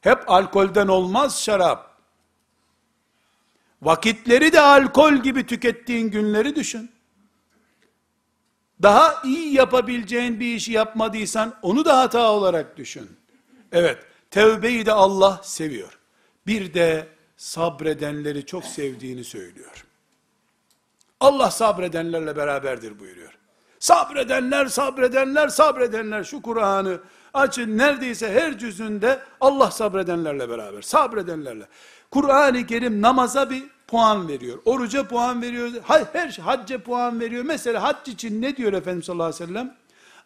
S1: Hep alkolden olmaz şarap. Vakitleri de alkol gibi tükettiğin günleri düşün. Daha iyi yapabileceğin bir işi yapmadıysan onu da hata olarak düşün. Evet, tevbeyi de Allah seviyor. Bir de sabredenleri çok sevdiğini söylüyor. Allah sabredenlerle beraberdir buyuruyor. Sabredenler, sabredenler, sabredenler şu Kur'an'ı açın neredeyse her cüzünde Allah sabredenlerle beraber, sabredenlerle. Kur'an-ı Kerim namaza bir puan veriyor. Oruca puan veriyor. Her şey, hacca puan veriyor. Mesela hac için ne diyor Efendimiz sallallahu aleyhi ve sellem?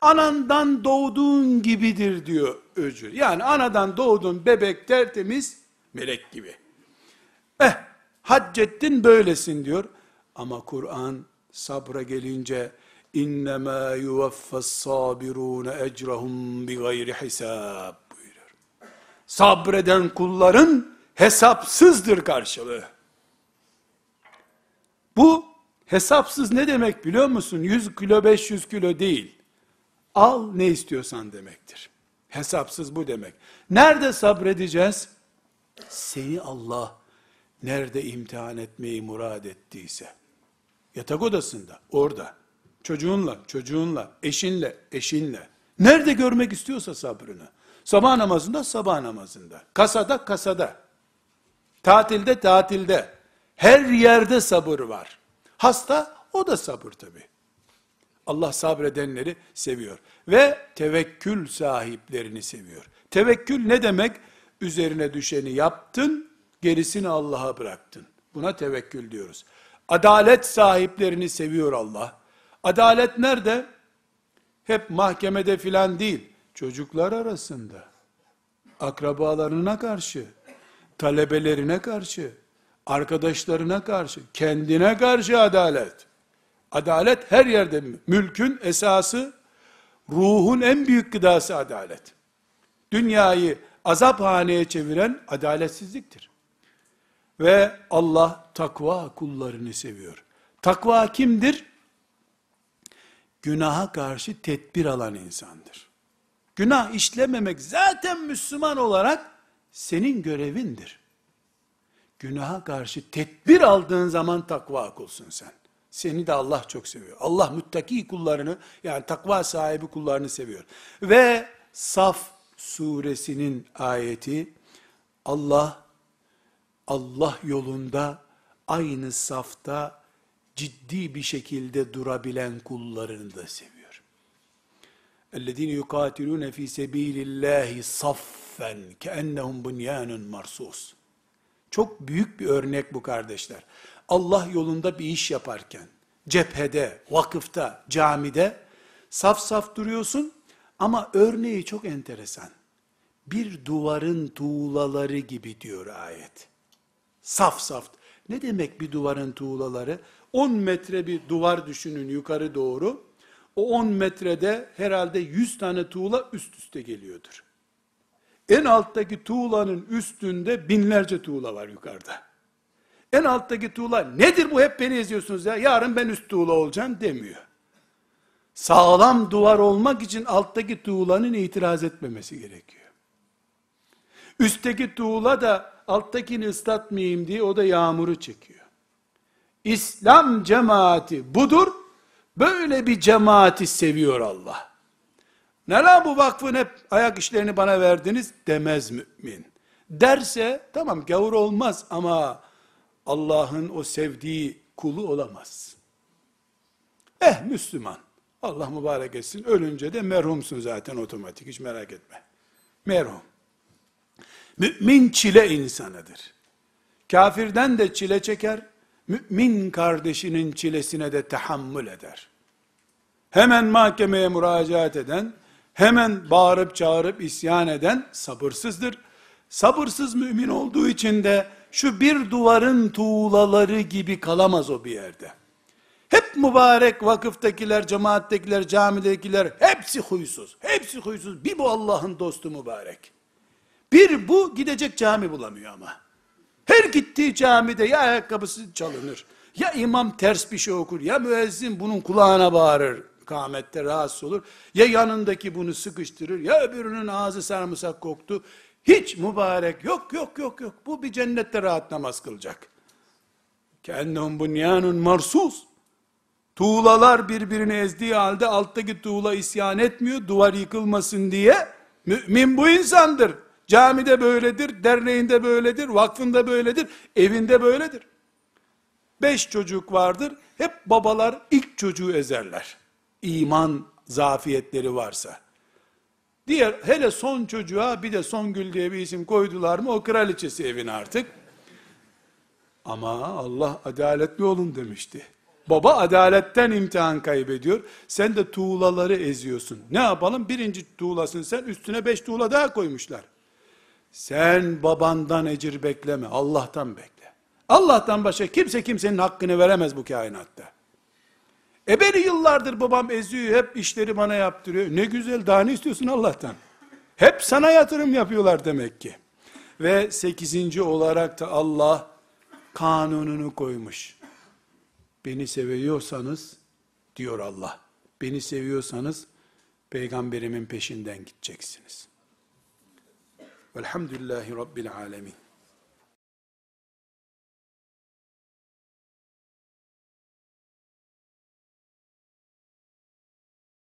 S1: Anandan doğduğun gibidir diyor öcür. Yani anadan doğdun bebek tertemiz melek gibi. Eh haccettin böylesin diyor. Ama Kur'an sabra gelince innema yuvaffas sabirun ecrahum bi gayri hisab buyuruyor. Sabreden kulların hesapsızdır karşılığı. Bu hesapsız ne demek biliyor musun? 100 kilo 500 kilo değil. Al ne istiyorsan demektir. Hesapsız bu demek. Nerede sabredeceğiz? Seni Allah nerede imtihan etmeyi murad ettiyse. Yatak odasında, orada. Çocuğunla, çocuğunla, eşinle, eşinle. Nerede görmek istiyorsa sabrını. Sabah namazında, sabah namazında. Kasada, kasada. Tatilde, tatilde. Her yerde sabır var. Hasta, o da sabır tabi. Allah sabredenleri seviyor. Ve tevekkül sahiplerini seviyor. Tevekkül ne demek? Üzerine düşeni yaptın, gerisini Allah'a bıraktın. Buna tevekkül diyoruz. Adalet sahiplerini seviyor Allah. Adalet nerede? Hep mahkemede filan değil. Çocuklar arasında. Akrabalarına karşı, talebelerine karşı, arkadaşlarına karşı, kendine karşı adalet. Adalet her yerde mülkün esası, ruhun en büyük gıdası adalet. Dünyayı azap haneye çeviren adaletsizliktir. Ve Allah takva kullarını seviyor. Takva kimdir? Günaha karşı tedbir alan insandır. Günah işlememek zaten Müslüman olarak senin görevindir. Günaha karşı tedbir aldığın zaman takva kulsun sen. Seni de Allah çok seviyor. Allah müttaki kullarını yani takva sahibi kullarını seviyor. Ve Saf suresinin ayeti Allah Allah yolunda aynı safta ciddi bir şekilde durabilen kullarını da seviyor. اَلَّذ۪ينَ يُقَاتِلُونَ ف۪ي سَب۪يلِ اللّٰهِ صَفًّا كَاَنَّهُمْ بُنْيَانٌ marsus. Çok büyük bir örnek bu kardeşler. Allah yolunda bir iş yaparken, cephede, vakıfta, camide, saf saf duruyorsun ama örneği çok enteresan. Bir duvarın tuğlaları gibi diyor ayet. Saf saf. Ne demek bir duvarın tuğlaları? 10 metre bir duvar düşünün yukarı doğru. O 10 metrede herhalde 100 tane tuğla üst üste geliyordur. En alttaki tuğlanın üstünde binlerce tuğla var yukarıda. En alttaki tuğla nedir bu hep beni eziyorsunuz ya yarın ben üst tuğla olacağım demiyor. Sağlam duvar olmak için alttaki tuğlanın itiraz etmemesi gerekiyor. Üstteki tuğla da alttakini ıslatmayayım diye o da yağmuru çekiyor. İslam cemaati budur. Böyle bir cemaati seviyor Allah. Neden bu vakfın hep ayak işlerini bana verdiniz demez mümin. Derse tamam gavur olmaz ama Allah'ın o sevdiği kulu olamaz. Eh Müslüman. Allah mübarek etsin. Ölünce de merhumsun zaten otomatik. Hiç merak etme. Merhum. Mümin çile insanıdır. Kafirden de çile çeker, mümin kardeşinin çilesine de tahammül eder. Hemen mahkemeye müracaat eden, hemen bağırıp çağırıp isyan eden sabırsızdır. Sabırsız mümin olduğu için de şu bir duvarın tuğlaları gibi kalamaz o bir yerde. Hep mübarek vakıftakiler, cemaattekiler, camidekiler hepsi huysuz. Hepsi huysuz. Bir bu Allah'ın dostu mübarek. Bir bu gidecek cami bulamıyor ama. Her gittiği camide ya ayakkabısı çalınır, ya imam ters bir şey okur, ya müezzin bunun kulağına bağırır kâmette rahatsız olur. Ya yanındaki bunu sıkıştırır, ya öbürünün ağzı sarımsak koktu. Hiç mübarek, yok yok yok yok. Bu bir cennette rahat namaz kılacak. Kendihum bunyanun marsus. Tuğlalar birbirini ezdiği halde alttaki tuğla isyan etmiyor, duvar yıkılmasın diye. Mümin bu insandır. Camide böyledir, derneğinde böyledir, vakfında böyledir, evinde böyledir. Beş çocuk vardır, hep babalar ilk çocuğu ezerler. İman zafiyetleri varsa. Diğer, hele son çocuğa bir de Songül diye bir isim koydular mı, o kraliçesi evin artık. Ama Allah adaletli olun demişti. Baba adaletten imtihan kaybediyor. Sen de tuğlaları eziyorsun. Ne yapalım? Birinci tuğlasın sen, üstüne beş tuğla daha koymuşlar. Sen babandan ecir bekleme, Allah'tan bekle. Allah'tan başka kimse kimsenin hakkını veremez bu kainatta. E beni yıllardır babam eziyor, hep işleri bana yaptırıyor. Ne güzel, daha ne istiyorsun Allah'tan? Hep sana yatırım yapıyorlar demek ki. Ve sekizinci olarak da Allah kanununu koymuş. Beni seviyorsanız, diyor Allah, beni seviyorsanız, peygamberimin peşinden gideceksiniz. Velhamdülillahi Rabbil Alemin.